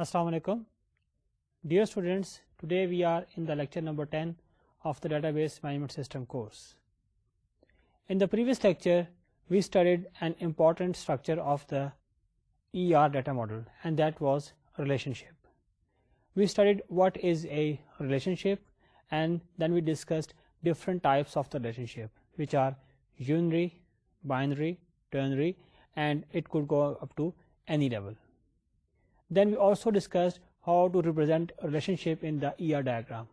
السلام علیکم dear students today we are in the lecture number ten of the database management system course in the previous lecture we studied an structure of the E R data model and that was relationship we studied what is a relationship and then we discussed different types of the relationship which are unary binary ternary and it could go up to any level Then we also discussed how to represent a relationship in the ER diagram.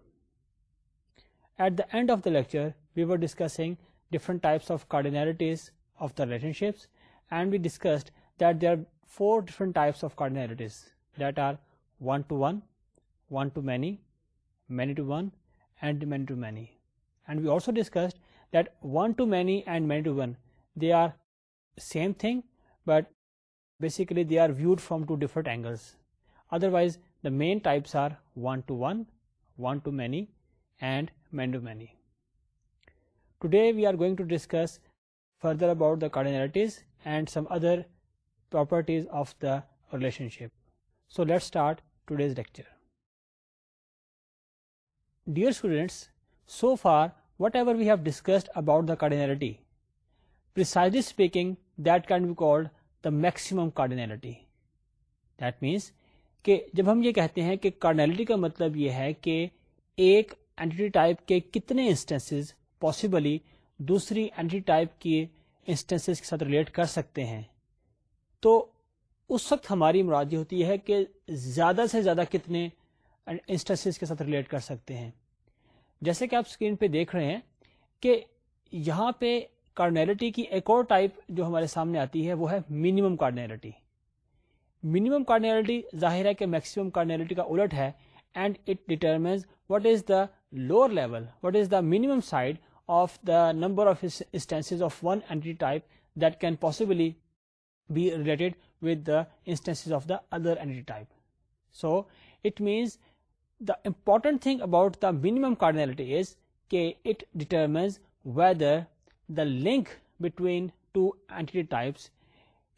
At the end of the lecture, we were discussing different types of cardinalities of the relationships, and we discussed that there are 4 different types of cardinalities that are one-to-one, one-to-many, many-to-one, and many-to-many. And we also discussed that one-to-many and many-to-one, they are same thing, but basically they are viewed from two different angles. Otherwise the main types are one-to-one, one-to-many and man-to-many. Today we are going to discuss further about the cardinalities and some other properties of the relationship. So let's start today's lecture. Dear students, so far whatever we have discussed about the cardinality, precisely speaking, that can be called the maximum cardinality that means کہ جب ہم یہ کہتے ہیں کہ cardinality کا مطلب یہ ہے کہ ایک اینٹی ٹائپ کے کتنے پاسبلی دوسری اینٹی ٹائپ کی انسٹنس کے ساتھ ریلیٹ کر سکتے ہیں تو اس وقت ہماری مرادی ہوتی ہے کہ زیادہ سے زیادہ کتنے انسٹنس کے ساتھ ریلیٹ کر سکتے ہیں جیسے کہ آپ اسکرین پہ دیکھ رہے ہیں کہ یہاں پہ کارنیلٹی کی ایک اور ٹائپ جو ہمارے سامنے آتی ہے وہ ہے منیمم کارنیلٹی منیمم کارنیلٹی ظاہر ہے کہ میکسیمم کا الٹ ہے and it determines what is the lower level what is the minimum side of the number of instance of one entity type that can possibly be related with the instance of the other entity type so it means the important thing about the minimum cardinality is کہ it determines whether the link between two entity types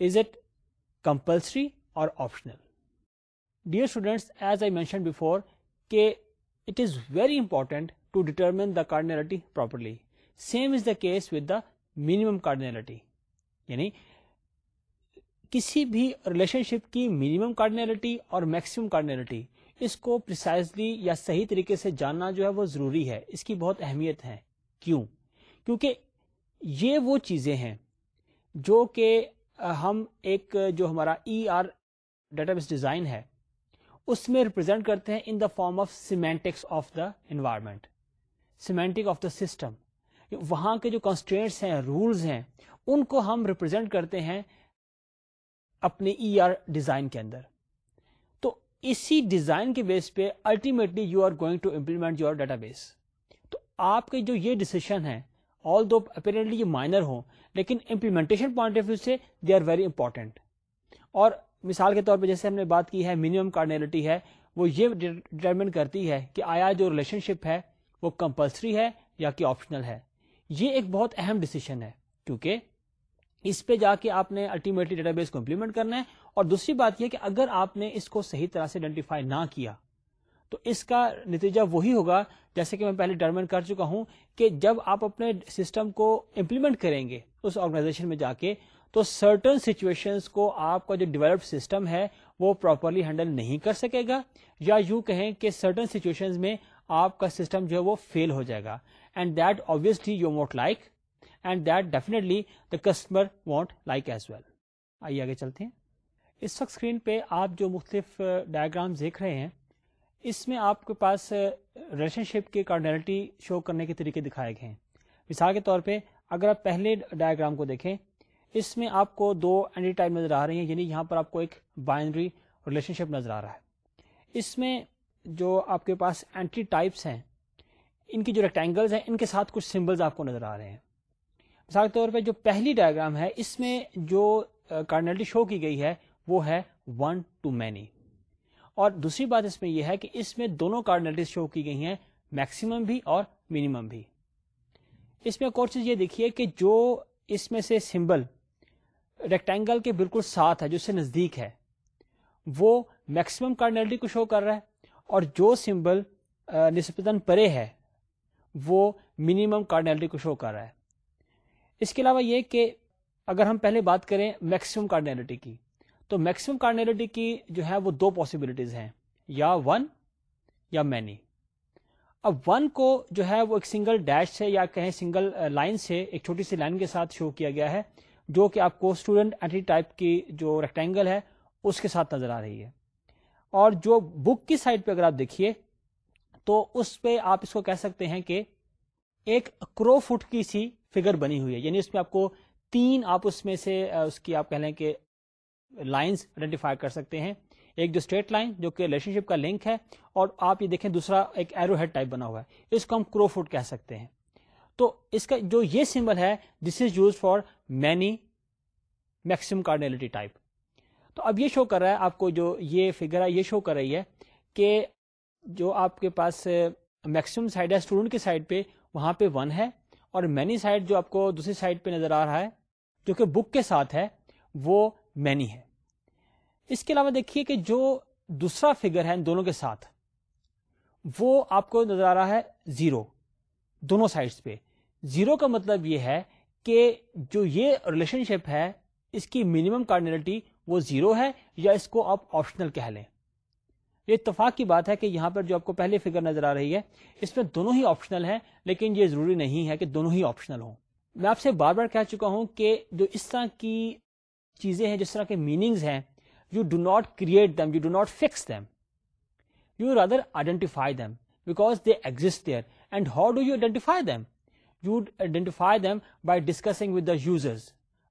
is it compulsory or optional dear students as I mention before کہ it is very to determine the cardinality properly same is the case with the minimum cardinality یعنی کسی بھی relationship کی minimum cardinality اور maximum cardinality اس کو precisely یا صحیح طریقے سے جاننا جو ہے وہ ضروری ہے اس کی بہت اہمیت ہے کیوں کیونکہ یہ وہ چیزیں ہیں جو کہ ہم ایک جو ہمارا E R database design ہے اس میں ریپرزینٹ کرتے ہیں in the form of semantics of the environment semantic of the system وہاں کے جو کانسٹینٹس ہیں رولز ہیں ان کو ہم ریپرزینٹ کرتے ہیں اپنے ای آر ڈیزائن کے اندر تو اسی ڈیزائن کے بیس پہ ultimately you are going to implement your database تو آپ کے جو یہ ڈسیشن ہیں آل دو اپیرنٹلی یہ مائنر ہوں لیکن امپلیمنٹیشن پوائنٹ آف ویو سے دے آر ویری امپورٹینٹ اور مثال کے طور پہ جیسے ہم نے بات کی ہے منیمم کارنیلٹی ہے وہ یہ ڈیٹرمنٹ کرتی ہے کہ آیا جو ریلیشن شپ ہے وہ کمپلسری ہے یا کہ آپشنل ہے یہ ایک بہت اہم ڈسیشن ہے کیونکہ اس پہ جا کے آپ نے الٹیمیٹلی ڈیٹا بیس کو امپلیمنٹ کرنا ہے اور دوسری بات یہ کہ اگر آپ نے اس کو صحیح طرح سے آئیڈینٹیفائی نہ کیا تو اس کا نتیجہ وہی ہوگا جیسے کہ میں پہلے ڈرمن کر چکا ہوں کہ جب آپ اپنے سسٹم کو امپلیمنٹ کریں گے اس آرگنائزیشن میں جا کے تو سرٹن سچویشن کو آپ کا جو ڈیولپڈ سسٹم ہے وہ پراپرلی ہینڈل نہیں کر سکے گا یا یوں کہیں کہ سرٹن سچویشن میں آپ کا سسٹم جو ہے وہ فیل ہو جائے گا and that obviously you want like and that definitely the customer want like as well آئیے آگے چلتے ہیں اس وقت اسکرین پہ آپ جو مختلف ڈائگرام دیکھ رہے ہیں اس میں آپ کے پاس ریلیشن شپ کے کارڈنیلٹی شو کرنے کے طریقے دکھائے گئے ہیں مثال کے طور پہ اگر آپ پہلے ڈائگرام کو دیکھیں اس میں آپ کو دو اینٹی ٹائپ نظر آ رہی ہیں یعنی یہاں پر آپ کو ایک بائنڈری ریلیشن شپ نظر آ رہا ہے اس میں جو آپ کے پاس اینٹی ٹائپس ہیں ان کی جو ریکٹینگلس ہیں ان کے ساتھ کچھ سمبلس آپ کو نظر آ رہے ہیں مثال کے طور پہ جو پہلی ڈائگرام ہے اس میں جو کارڈنیلٹی شو کی گئی ہے وہ ہے ون ٹو مینی اور دوسری بات اس میں یہ ہے کہ اس میں دونوں کارڈنلٹیز شو کی گئی ہیں میکسیمم بھی اور منیمم بھی اس میں چیز یہ دیکھیے کہ جو اس میں سے سمبل ریکٹینگل کے بالکل ساتھ ہے جو اس سے نزدیک ہے وہ میکسیمم کارڈنلٹی کو شو کر رہا ہے اور جو سمبل پرے ہے وہ منیمم کارڈنلٹی کو شو کر رہا ہے اس کے علاوہ یہ کہ اگر ہم پہلے بات کریں میکسیمم کارڈنلٹی کی تو میکسیمم کارنیلٹی کی جو ہے وہ دو پاسبلٹیز ہیں یا ون یا مینی اب ون کو جو ہے وہ ایک سنگل ڈیش سے یا کہیں سنگل لائن uh, سے ایک چھوٹی سی لائن کے ساتھ شو کیا گیا ہے جو کہ آپ کو اسٹوڈنٹ اینٹی ٹائپ کی جو ریکٹینگل ہے اس کے ساتھ نظر آ رہی ہے اور جو بک کی سائڈ پہ اگر آپ دیکھیے تو اس پہ آپ اس کو کہہ سکتے ہیں کہ ایک کرو فٹ کی سی فگر بنی ہوئی ہے یعنی اس میں آپ کو تین آپ اس میں سے uh, اس کی آپ کہہ لیں کہ لائنس آئیڈینٹیفائی کر سکتے ہیں ایک جو اسٹریٹ لائن جو کہ ریلیشن شپ کا لنک ہے اور آپ یہ دیکھیں دوسرا ایک ایرو ہیڈ ٹائپ بنا ہوا ہے اس کو ہم کرو فوڈ کہہ سکتے ہیں تو اس کا جو یہ سمبل ہے this is use for many maximum type تو اب یہ شو کر رہا ہے آپ کو جو یہ فگر ہے یہ شو کر رہی ہے کہ جو آپ کے پاس میکسم uh, سائڈ ہے اسٹوڈنٹ کی سائڈ پہ وہاں پہ ون ہے اور مینی سائڈ جو آپ کو دوسری سائڈ پہ نظر آ رہا ہے جو کہ بک کے ساتھ ہے وہ مینی ہے اس کے علاوہ دیکھیے کہ جو دوسرا فگر ہے ان دونوں کے ساتھ وہ آپ کو نظر آ رہا ہے زیرو دونوں سائڈس پہ زیرو کا مطلب یہ ہے کہ جو یہ ریلیشن شپ ہے اس کی منیمم کارنلٹی وہ زیرو ہے یا اس کو آپ آپشنل کہہ لیں یہ اتفاق کی بات ہے کہ یہاں پر جو آپ کو پہلے فگر نظر آ رہی ہے اس میں دونوں ہی آپشنل ہے لیکن یہ ضروری نہیں ہے کہ دونوں ہی آپشنل ہوں میں آپ سے بار بار کہہ چکا ہوں کہ جو اس طرح کی چیزیں ہیں جس طرح کے میننگز ہیں you do not create them you do not fix them you rather identify them because they exist there and how do you identify them you identify them by discussing with the users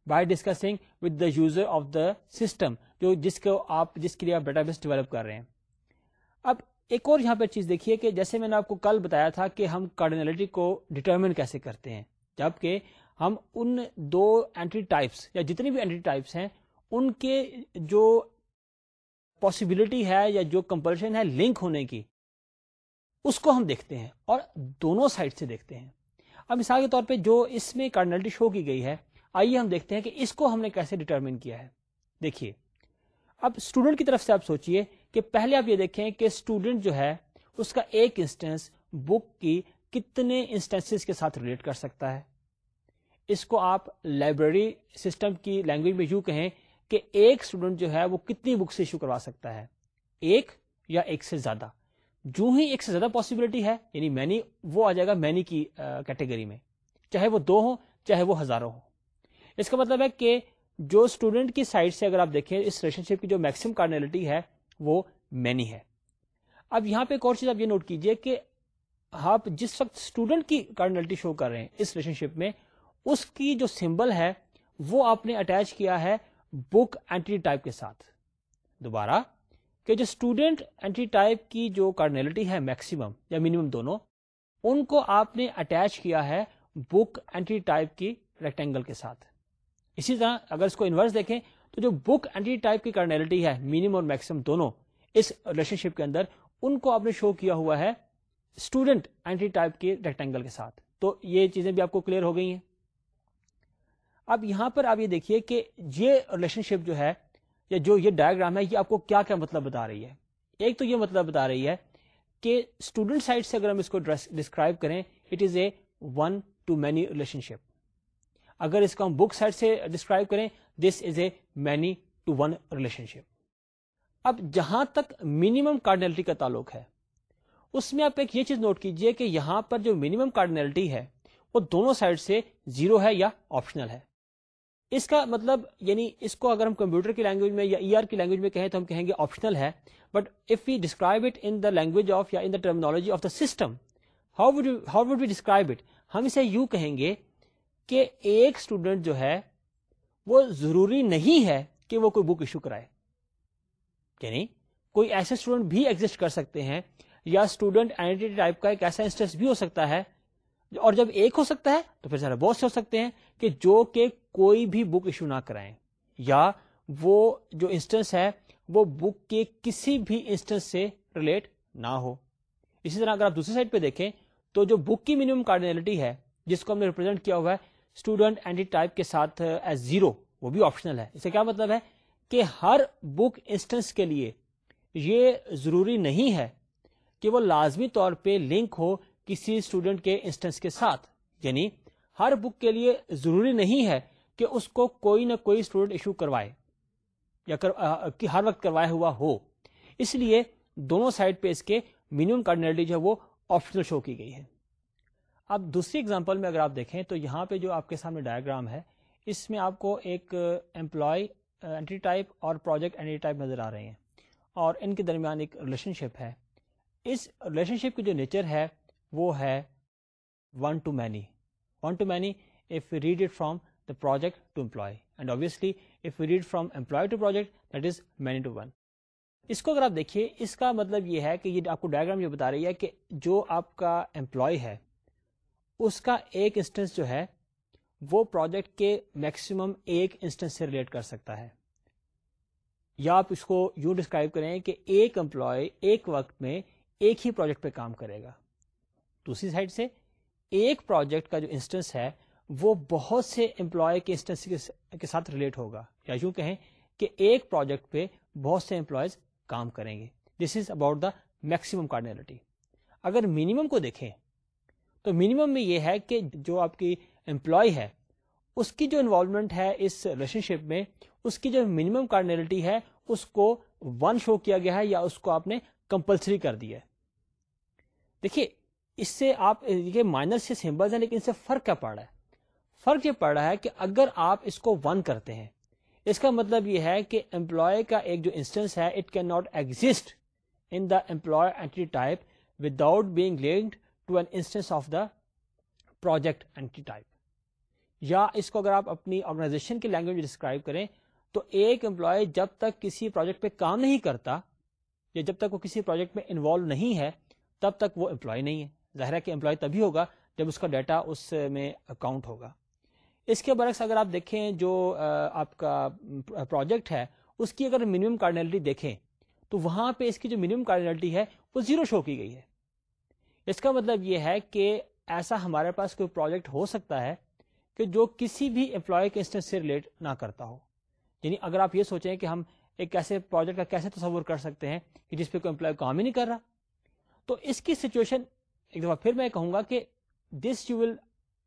by discussing with the user of the system جو جس کو آپ جس کے لیے آپ database develop کر رہے ہیں اب ایک اور یہاں پہ چیز دیکھیے کہ جیسے میں نے آپ کو کل بتایا تھا کہ ہم کارڈینلٹی کو ڈٹرمن کیسے کرتے ہیں جبکہ ہم ان دو ٹائپس یا جتنی بھی اینٹری ٹائپس ہیں ان کے جو پاسبلٹی ہے یا جو کمپلشن ہے لنک ہونے کی اس کو ہم دیکھتے ہیں اور دونوں سائڈ سے دیکھتے ہیں اب مثال کے طور پہ جو اس میں کارنلٹی شو کی گئی ہے آئیے ہم دیکھتے ہیں کہ اس کو ہم نے کیسے ڈٹرمن کیا ہے دیکھیے اب اسٹوڈنٹ کی طرف سے آپ سوچئے کہ پہلے آپ یہ دیکھیں کہ اسٹوڈنٹ جو ہے اس کا ایک انسٹینس بک کی کتنے انسٹینس کے ساتھ ریلیٹ کر سکتا ہے اس کو آپ لائبریری سسٹم کی لینگویج میں یوں کہیں کہ ایک اسٹوڈنٹ جو ہے وہ کتنی بکس ایشو کروا سکتا ہے ایک یا ایک سے زیادہ جو ہی ایک سے زیادہ پاسبلٹی ہے یعنی مینی وہ آ جائے گا مینی کی کیٹیگری میں چاہے وہ دو ہوں چاہے وہ ہزاروں ہوں اس کا مطلب ہے کہ جو اسٹوڈنٹ کی سائڈ سے اگر آپ دیکھیں اس ریلیشن شپ کی جو میکسم کارنیلٹی ہے وہ مینی ہے اب یہاں پہ ایک اور چیز آپ یہ نوٹ کیجئے کہ آپ جس وقت اسٹوڈنٹ کی کارنیلٹی شو کر رہے ہیں اس ریلیشن شپ میں اس کی جو سمبل ہے وہ آپ نے اٹیچ کیا ہے بک اینٹری ٹائپ کے ساتھ دوبارہ کہ جو اسٹوڈنٹ اینٹری ٹائپ کی جو کرنیلٹی ہے میکسیمم یا منیمم دونوں ان کو آپ نے اٹیچ کیا ہے بک اینٹری ٹائپ کی ریکٹینگل کے ساتھ اسی طرح اگر اس کو انورس دیکھیں تو جو بک اینٹری ٹائپ کی کرنیلٹی ہے منیمم اور میکسیمم دونوں اس ریلیشن شپ کے اندر ان کو آپ نے شو کیا ہوا ہے اسٹوڈنٹ اینٹری ٹائپ کے ریکٹینگل کے ساتھ تو یہ چیزیں بھی آپ کو کلیئر ہو گئی ہیں اب یہاں پر آپ یہ دیکھیے کہ یہ ریلیشن شپ جو ہے یا جو یہ ڈائگرام ہے یہ آپ کو کیا کیا مطلب بتا رہی ہے ایک تو یہ مطلب بتا رہی ہے کہ اسٹوڈنٹ سائڈ سے اگر ہم اس کو ڈسکرائب کریں it is a one to many relationship اگر اس کو ہم بک سائڈ سے ڈسکرائب کریں this is a many to one relationship اب جہاں تک منیمم کارڈنلٹی کا تعلق ہے اس میں آپ ایک یہ چیز نوٹ کیجئے کہ یہاں پر جو منیمم کارڈنلٹی ہے وہ دونوں سائڈ سے زیرو ہے یا آپشنل ہے اس کا مطلب یعنی اس کو اگر ہم کمپیوٹر کی لینگویج میں یا ای آر کی لینگویج میں کہیں تو ہم کہیں گے آپشنل ہے but if you describe it in the language of یا in the terminology of the system how would how would we describe it ہم اسے یو کہیں گے کہ ایک اسٹوڈنٹ جو ہے وہ ضروری نہیں ہے کہ وہ کوئی بک ایشو کرائے یعنی کوئی ایسے اسٹوڈنٹ بھی ایگزٹ کر سکتے ہیں یا اسٹوڈنٹ آئیڈینٹی ٹائپ کا ایک ایسا انسٹنس بھی ہو سکتا ہے اور جب ایک ہو سکتا ہے تو پھر بہت سے ہو سکتے ہیں کہ جو کہ کوئی بھی بک ایشو نہ کرائیں یا وہ جو انسٹنس ہے وہ بک کے کسی بھی انسٹنس سے ریلیٹ نہ ہو اسی طرح اگر آپ دوسری سائڈ پہ دیکھیں تو جو بک کی منیمم کارڈینلٹی ہے جس کو ہم نے ریپرزینٹ کیا ہوا ہے اسٹوڈنٹ اینڈی ٹائپ کے ساتھ ایز زیرو وہ بھی آپشنل ہے اسے کیا مطلب ہے کہ ہر بک انسٹنس کے لیے یہ ضروری نہیں ہے کہ وہ لازمی طور پہ لنک ہو کسی اسٹوڈنٹ کے انسٹنس کے ساتھ یعنی ہر بک کے لیے ضروری نہیں ہے کہ اس کو کوئی نہ کوئی اسٹوڈنٹ ایشو کروائے یا کر, آ, ہر وقت کروایا ہوا ہو اس لیے دونوں سائڈ پہ اس کے منیمم کارڈنلٹی جو ہے وہ آپشنل شو کی گئی ہے اب دوسری اگزامپل میں اگر آپ دیکھیں تو یہاں پہ جو آپ کے سامنے ڈائگرام ہے اس میں آپ کو ایک امپلائی ٹائپ اور پروجیکٹ اینٹی ٹائپ نظر آ رہے ہیں اور ان کے درمیان ایک ریلیشن شپ ہے اس ریلیشن شپ کی جو نیچر ہے وہ ہے one to many one to many if you read it from the project to employee and obviously if you read from employee to project that is many to one اس کو اگر آپ دیکھیے اس کا مطلب یہ ہے کہ یہ آپ کو ڈائگرام جو بتا رہی ہے کہ جو آپ کا امپلائی ہے اس کا ایک انسٹنس جو ہے وہ پروجیکٹ کے میکسیمم ایک انسٹنس سے ریلیٹ کر سکتا ہے یا آپ اس کو یوں ڈسکرائب کریں کہ ایک امپلائی ایک وقت میں ایک ہی پروجیکٹ پہ کام کرے گا دوسری سائڈ سے ایک پروجیکٹ کا جو انسٹنس ہے وہ بہت سے امپلائی کے کے انسٹنس ساتھ ریلیٹ ہوگا یا یوں کہیں کہ ایک پروجیکٹ پہ بہت سے امپلائیز کام کریں گے this is about the maximum cardinality اگر مینیمم کو دیکھیں تو منیمم میں یہ ہے کہ جو آپ کی امپلائی ہے اس کی جو انوالومنٹ ہے اس ریلیشن شپ میں اس کی جو منیمم کارنلٹی ہے اس کو ون شو کیا گیا ہے یا اس کو آپ نے کمپلسری کر دیا دیکھیے اس سے آپ یہ مائنر سے سمبلز ہیں لیکن ان سے فرق کیا پڑ رہا ہے فرق یہ پڑ رہا ہے کہ اگر آپ اس کو ون کرتے ہیں اس کا مطلب یہ ہے کہ امپلوائے کا ایک جو انسٹنس ہے it can not exist in the employee entity type without being linked to an instance of the project entity type یا اس کو اگر آپ اپنی آرگنائزیشن کی لینگویج ڈسکرائب کریں تو ایک امپلائی جب تک کسی پروجیکٹ پہ کام نہیں کرتا یا جب تک وہ کسی پروجیکٹ میں انوالو نہیں ہے تب تک وہ امپلائی نہیں ہے ظاہر ہے کہ امپلائی تبھی ہوگا جب اس کا ڈیٹا اس میں اکاؤنٹ ہوگا اس کے برعکس اگر آپ دیکھیں جو آپ کا پروجیکٹ ہے اس کی اگر منیمم کارنلٹی دیکھیں تو وہاں پہ اس کی جو منیمم کارنلٹی ہے وہ زیرو شو کی گئی ہے اس کا مطلب یہ ہے کہ ایسا ہمارے پاس کوئی پروجیکٹ ہو سکتا ہے کہ جو کسی بھی امپلائی کے انسٹنس سے ریلیٹ نہ کرتا ہو یعنی اگر آپ یہ سوچیں کہ ہم ایک ایسے پروجیکٹ کا کیسے تصور کر سکتے ہیں کہ جس پہ کوئی امپلائی کام ہی نہیں کر رہا تو اس کی سچویشن ایک دفعہ پھر میں کہوں گا کہ this you will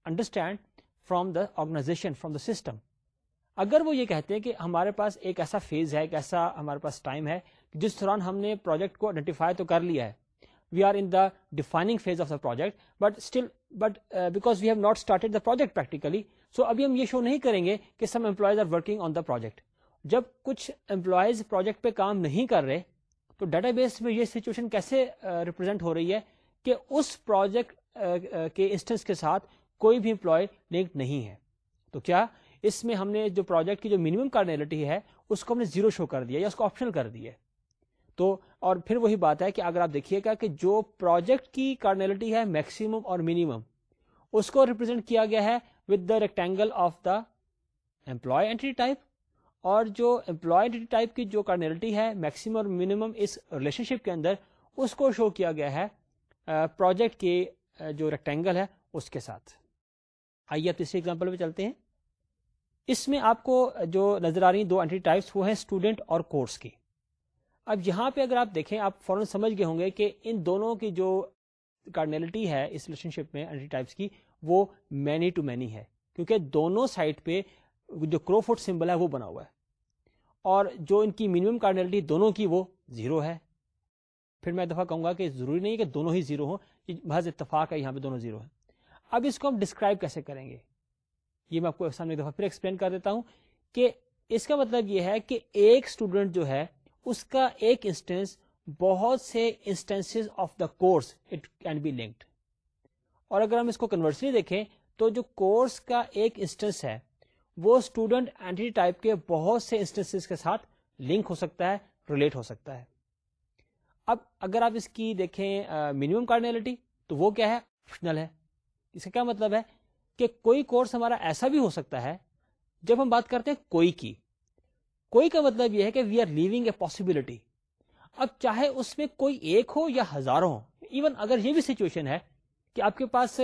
understand from the organization from the system اگر وہ یہ کہتے ہیں کہ ہمارے پاس ایک ایسا فیز ہے ایک ایسا ہمارے پاس ٹائم ہے جس دوران ہم نے پروجیکٹ کو آئیڈینٹیفائی تو کر لیا ہے we are in the defining phase of the project but still but because we have not started the project practically so ابھی ہم یہ شو نہیں کریں گے کہ some employees are working on the project جب کچھ امپلائیز پروجیکٹ پہ کام نہیں کر رہے تو ڈیٹا بیس میں یہ سچویشن کیسے ریپرزینٹ uh, ہو رہی ہے کہ اس پروجیکٹ کے انسٹنس کے ساتھ کوئی بھی امپلائی لنکڈ نہیں ہے تو کیا اس میں ہم نے جو پروجیکٹ کی جو منیمم کارنیلٹی ہے اس کو ہم نے زیرو شو کر دیا یا اس کو آپشنل کر دیا تو اور پھر وہی بات ہے کہ اگر آپ دیکھیے گا کہ جو پروجیکٹ کی کارنیلٹی ہے میکسیمم اور منیمم اس کو ریپرزینٹ کیا گیا ہے with the rectangle of the employee entity type اور جو امپلائی اینٹی ٹائپ کی جو کارنیلٹی ہے میکسیمم اور منیمم اس ریلیشن شپ کے اندر اس کو شو کیا گیا ہے پروجیکٹ کے جو ریکٹینگل ہے اس کے ساتھ آئیے آپ تیسری ایگزامپل پہ چلتے ہیں اس میں آپ کو جو نظر آ رہی ہیں دو ٹائپس وہ ہیں اسٹوڈنٹ اور کورس کی اب یہاں پہ اگر آپ دیکھیں آپ فوراً سمجھ گئے ہوں گے کہ ان دونوں کی جو کارنیلٹی ہے اس ریلیشن شپ میں ٹائپس کی وہ مینی ٹو مینی ہے کیونکہ دونوں سائڈ پہ جو کرو فوٹ سمبل ہے وہ بنا ہوا ہے اور جو ان کی منیمم کارنیلٹی دونوں کی وہ زیرو ہے پھر میں دفعہ کہوں گا کہ ضروری نہیں کہ دونوں ہی زیرو ہوں بہت اتفاق ہے یہاں پہ دونوں زیرو ہیں اب اس کو ہم ڈسکرائب کیسے کریں گے یہ میں آپ کو سامنے دفعہ پھر ایکسپلین کر دیتا ہوں کہ اس کا مطلب یہ ہے کہ ایک اسٹوڈنٹ جو ہے اس کا ایک انسٹینس بہت سے instance of the course it can be linked اور اگر ہم اس کو کنورسلی دیکھیں تو جو کورس کا ایک انسٹینس ہے وہ اسٹوڈنٹ اینٹی ٹائپ کے بہت سے انسٹینس کے ساتھ لنک ہو سکتا ہے ریلیٹ ہو سکتا ہے اب اگر آپ اس کی دیکھیں منیمم کارنالٹی تو وہ کیا ہے آپشنل ہے اس کا کیا مطلب ہے کہ کوئی کورس ہمارا ایسا بھی ہو سکتا ہے جب ہم بات کرتے ہیں کوئی کی کوئی کا مطلب یہ ہے کہ we are leaving a possibility اب چاہے اس میں کوئی ایک ہو یا ہزاروں ہو ایون اگر یہ بھی سچویشن ہے کہ آپ کے پاس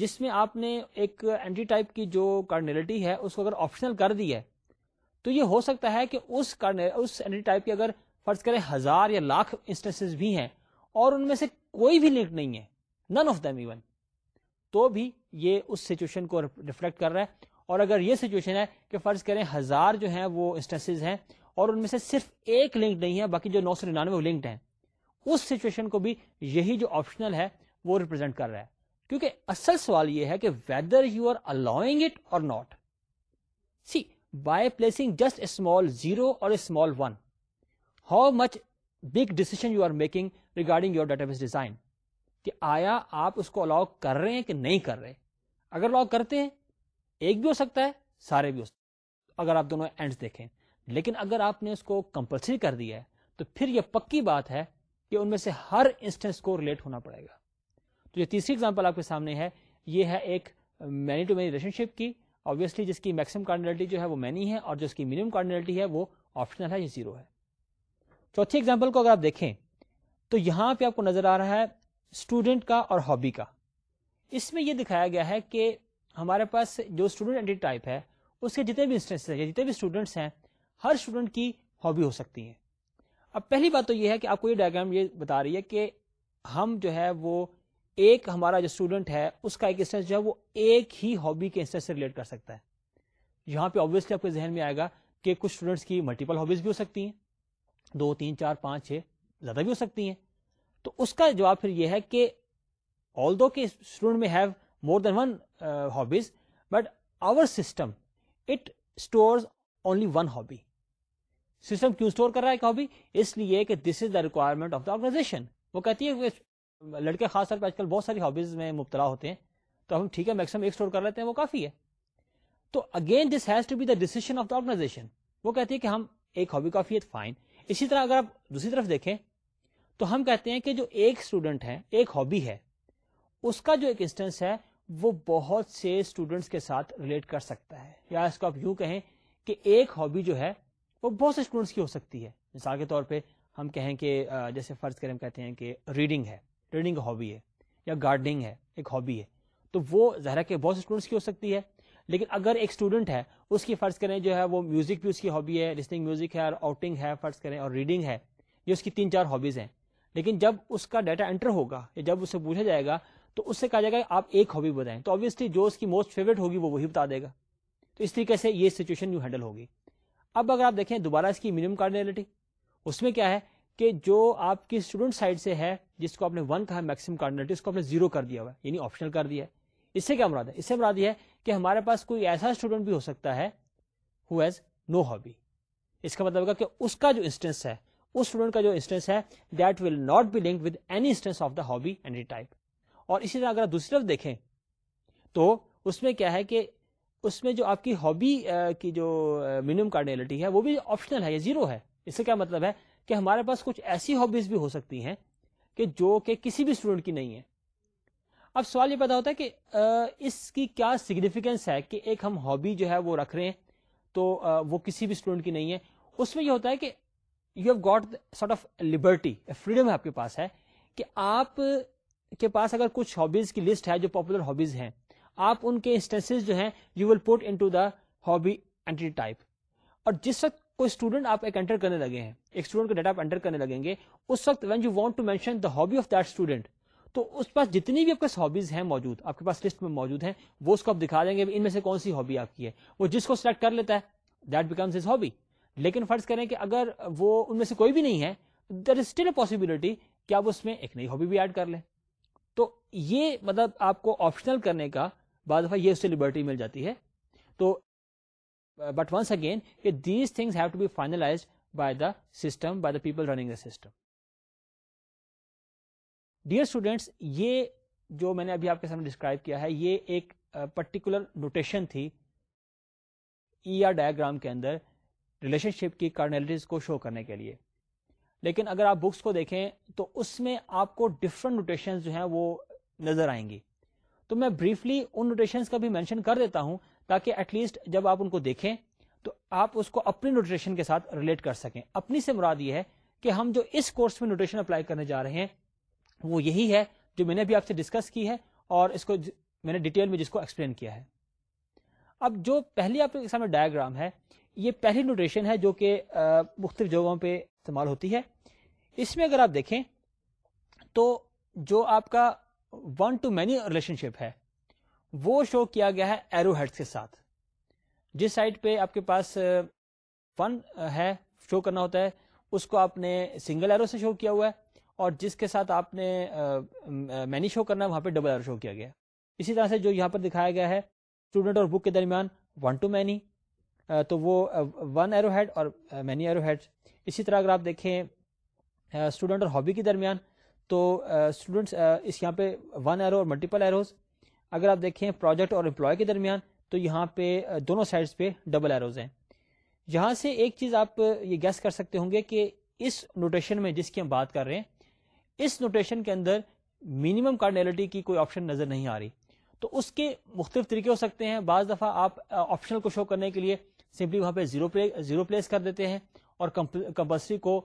جس میں آپ نے ایک اینٹی ٹائپ کی جو کارنالٹی ہے اس کو اگر آپشنل کر دی ہے تو یہ ہو سکتا ہے کہ اس اس اینٹی ٹائپ کی اگر فرض کریں ہزار یا لاکھ انسٹنس بھی ہیں اور ان میں سے کوئی بھی لنک نہیں ہے نن آف دم ایون تو بھی یہ اس سچویشن کو ریفلیکٹ کر رہا ہے اور اگر یہ سچویشن ہے کہ فرض کریں ہزار جو ہیں وہ انسٹنس ہیں اور ان میں سے صرف ایک لنک نہیں ہے باقی جو نو سو ننانوے لنکڈ ہیں اس سچویشن کو بھی یہی جو آپشنل ہے وہ ریپرزینٹ کر رہا ہے کیونکہ اصل سوال یہ ہے کہ whether you are allowing it or not see by placing just a small zero or small one how much big decision you are making regarding your database design کہ آیا آپ اس کو الاؤ کر رہے ہیں کہ نہیں کر رہے اگر الاؤ کرتے ہیں ایک بھی ہو سکتا ہے سارے بھی ہو سکتے ہے اگر آپ دونوں اینڈ دیکھیں لیکن اگر آپ نے اس کو کمپلسری کر دیا ہے تو پھر یہ پکی بات ہے کہ ان میں سے ہر انسٹنس کو ریلیٹ ہونا پڑے گا تو یہ تیسری اگزامپل آپ کے سامنے ہے یہ ہے ایک many to many relationship کی آبویسلی جس کی میکسمم کارڈنلٹی جو ہے وہ مینی ہے اور جس کی منیمم کارڈنلٹی ہے وہ آپشنل ہے یہ زیرو ہے چوتھی ایگزامپل کو اگر آپ دیکھیں تو یہاں پہ آپ کو نظر آ رہا ہے اسٹوڈنٹ کا اور ہابی کا اس میں یہ دکھایا گیا ہے کہ ہمارے پاس جو اسٹوڈنٹ اینٹی ٹائپ ہے اس کے جتنے بھی انسٹنس ہیں جتنے بھی اسٹوڈینٹس ہیں ہر اسٹوڈنٹ کی ہابی ہو سکتی ہیں اب پہلی بات تو یہ ہے کہ آپ کو یہ ڈائگرام یہ بتا رہی ہے کہ ہم جو ہے وہ ایک ہمارا جو اسٹوڈنٹ ہے اس کا ایک انسٹنس جو ہے وہ ایک ہی ہابی کے انسٹنس سے ریلیٹ کر سکتا ہے یہاں پہ آبویسلی آپ کے ذہن میں آئے گا کہ کچھ اسٹوڈنٹس کی ملٹیپل ہابیز بھی ہو سکتی ہیں دو تین چار پانچ چھ زیادہ بھی ہو سکتی ہیں تو اس کا جواب پھر یہ ہے کہ آل دو کہ اسٹوڈنٹ میں have more than one hobbies but our system it store only one hobby system کیوں اسٹور کر رہا ہے ایک ہابی اس لیے کہ this is the requirement of the organisation وہ کہتی ہے کہ لڑکے خاص طور پہ آج کل بہت ساری ہابیز میں مبتلا ہوتے ہیں تو ہم ٹھیک ہے میکسم ایک اسٹور کر لیتے ہیں وہ کافی ہے تو again this has to be the decision of the organisation وہ کہتی ہے کہ ہم ایک ہابی کافی ہے فائن اسی طرح اگر آپ دوسری طرف دیکھیں تو ہم کہتے ہیں کہ جو ایک اسٹوڈنٹ ہے ایک ہابی ہے اس کا جو ایک انسٹنس ہے وہ بہت سے اسٹوڈینٹس کے ساتھ ریلیٹ کر سکتا ہے یا اس کو آپ یوں کہیں کہ ایک ہابی جو ہے وہ بہت سے اسٹوڈینٹس کی ہو سکتی ہے مثال کے طور پہ ہم کہیں کہ جیسے فرض کریں ہم کہتے ہیں کہ ریڈنگ ہے ریڈنگ ہابی ہے یا گارڈنگ ہے ایک ہابی ہے تو وہ ظاہرہ کہ بہت سے اسٹوڈینٹس کی ہو سکتی ہے لیکن اگر ایک اسٹوڈنٹ ہے اس کی فرض کریں جو ہے وہ میوزک بھی اس کی ہابی ہے لسننگ میوزک ہے اور آؤٹنگ ہے فرض کریں اور ریڈنگ ہے یہ اس کی تین چار ہابیز ہیں لیکن جب اس کا ڈیٹا انٹر ہوگا یا جب اسے پوچھا جائے گا تو اس سے کہا جائے گا آپ ایک ہابی بتائیں تو جو اس کی موسٹ فیوریٹ ہوگی وہ وہی بتا دے گا تو اس طریقے سے یہ سچویشن یوں ہینڈل ہوگی اب اگر آپ دیکھیں دوبارہ اس کی منیمم کارڈینلٹی اس میں کیا ہے کہ جو آپ کی اسٹوڈنٹ سائڈ سے ہے جس کو آپ نے ون کہا میکسم کارڈینلٹی اس کو آپ نے زیرو کر دیا ہوا یعنی آپشنل کر دیا ہے اس سے کیا مراد ہے اس سے مراد یہ ہے کہ ہمارے پاس کوئی ایسا اسٹوڈنٹ بھی ہو سکتا ہے ہو ہیز نو ہابی اس کا مطلب کہ اس کا جو انسٹنس ہے اس اسٹوڈنٹ کا جو انسٹنس ہے that will not be link with any instance of the hobby entity type اور اسی طرح اگر آپ دوسری طرف دیکھیں تو اس میں کیا ہے کہ اس میں جو آپ کی ہابی کی جو منیمم کارڈلٹی ہے وہ بھی آپشنل ہے یا زیرو ہے اس سے کیا مطلب ہے کہ ہمارے پاس کچھ ایسی ہابیز بھی ہو سکتی ہیں کہ جو کہ کسی بھی اسٹوڈنٹ کی نہیں ہے اب سوال یہ پتا ہوتا ہے کہ اس کی کیا سگنیفیکینس ہے کہ ایک ہم ہابی جو ہے وہ رکھ رہے ہیں تو وہ کسی بھی اسٹوڈنٹ کی نہیں ہے اس میں یہ ہوتا ہے کہ you have got sort of liberty freedom آپ کے پاس ہے کہ آپ کے پاس اگر کچھ ہابیز کی لسٹ ہے جو پاپولر ہابیز ہیں آپ ان کے انسٹنس جو ہیں you will put into the hobby type اور جس وقت کوئی اسٹوڈنٹ آپ ایک انٹر کرنے لگے ہیں ایک اسٹوڈنٹ کا ڈیٹا آپ انٹر کرنے لگیں گے اس وقت when you want to mention the hobby of that student تو اس پاس جتنی بھی آپ کے ہابیز ہیں موجود آپ کے پاس لسٹ میں موجود ہیں وہ اس کو آپ دکھا دیں گے ان میں سے کون سی ہابی آپ کی ہے وہ جس کو سلیکٹ کر لیتا ہے دیٹ بیکمس ہابی لیکن فرض کریں کہ اگر وہ ان میں سے کوئی بھی نہیں ہے there is still a possibility کہ آپ اس میں ایک نئی ہابی بھی ایڈ کر لیں تو یہ مطلب آپ کو آپشنل کرنے کا بعض دفعہ یہ اس سے لبرٹی مل جاتی ہے تو بٹ ونس اگین کہ these things have to be finalise by the system by the people running the system dear students یہ جو میں نے ابھی آپ کے سامنے ڈسکرائب کیا ہے یہ ایک پرٹیکولر نوٹیشن تھی ای آر ڈائگرام کے اندر ریلیشن شپ کی کارنیلٹیز کو شو کرنے کے لیے لیکن اگر آپ بکس کو دیکھیں تو اس میں آپ کو ڈفرنٹ نوٹیشن جو ہیں وہ نظر آئیں گی تو میں بریفلی ان نوٹیشن کا بھی مینشن کر دیتا ہوں تاکہ ایٹ لیسٹ جب آپ ان کو دیکھیں تو آپ اس کو اپنی نوٹیشن کے ساتھ ریلیٹ کر سکیں اپنی سے مراد یہ ہے کہ ہم جو اس کورس میں نوٹیشن اپلائی کرنے جا رہے ہیں وہ یہی ہے جو میں نے بھی آپ سے ڈسکس کی ہے اور اس کو میں نے ڈیٹیل میں جس کو ایکسپلین کیا ہے اب جو پہلی آپ کے سامنے ڈایاگرام ہے یہ پہلی نوٹریشن ہے جو کہ مختلف جگہوں پہ استعمال ہوتی ہے اس میں اگر آپ دیکھیں تو جو آپ کا one to many relationship ہے وہ شو کیا گیا ہے ایرو ہیڈس کے ساتھ جس سائٹ پہ آپ کے پاس ون ہے شو کرنا ہوتا ہے اس کو آپ نے سنگل ایرو سے شو کیا ہوا ہے اور جس کے ساتھ آپ نے مینی شو کرنا ہے وہاں پہ ڈبل آر شو کیا گیا اسی طرح سے جو یہاں پر دکھایا گیا ہے اسٹوڈنٹ اور بک کے درمیان ون ٹو مینی تو وہ ون ایرو ہیڈ اور مینی ایرو ہیڈ اسی طرح اگر آپ دیکھیں اسٹوڈنٹ اور ہابی کے درمیان تو اسٹوڈنٹس اس یہاں پہ ون ایرو اور ملٹیپل ایروز اگر آپ دیکھیں پروجیکٹ اور امپلائی کے درمیان تو یہاں پہ دونوں سائڈس پہ ڈبل ایروز ہیں یہاں سے ایک چیز آپ یہ گیس کر سکتے ہوں گے کہ اس نوٹیشن میں جس کی ہم بات کر رہے ہیں اس نوٹیشن کے اندر منیمم کارڈنیلٹی کی کوئی آپشن نظر نہیں آ رہی تو اس کے مختلف طریقے ہو سکتے ہیں بعض دفعہ آپ آپشنل کو شو کرنے کے لیے سمپلی وہاں پہ زیرو زیرو پلیس کر دیتے ہیں اور کمپلسری کو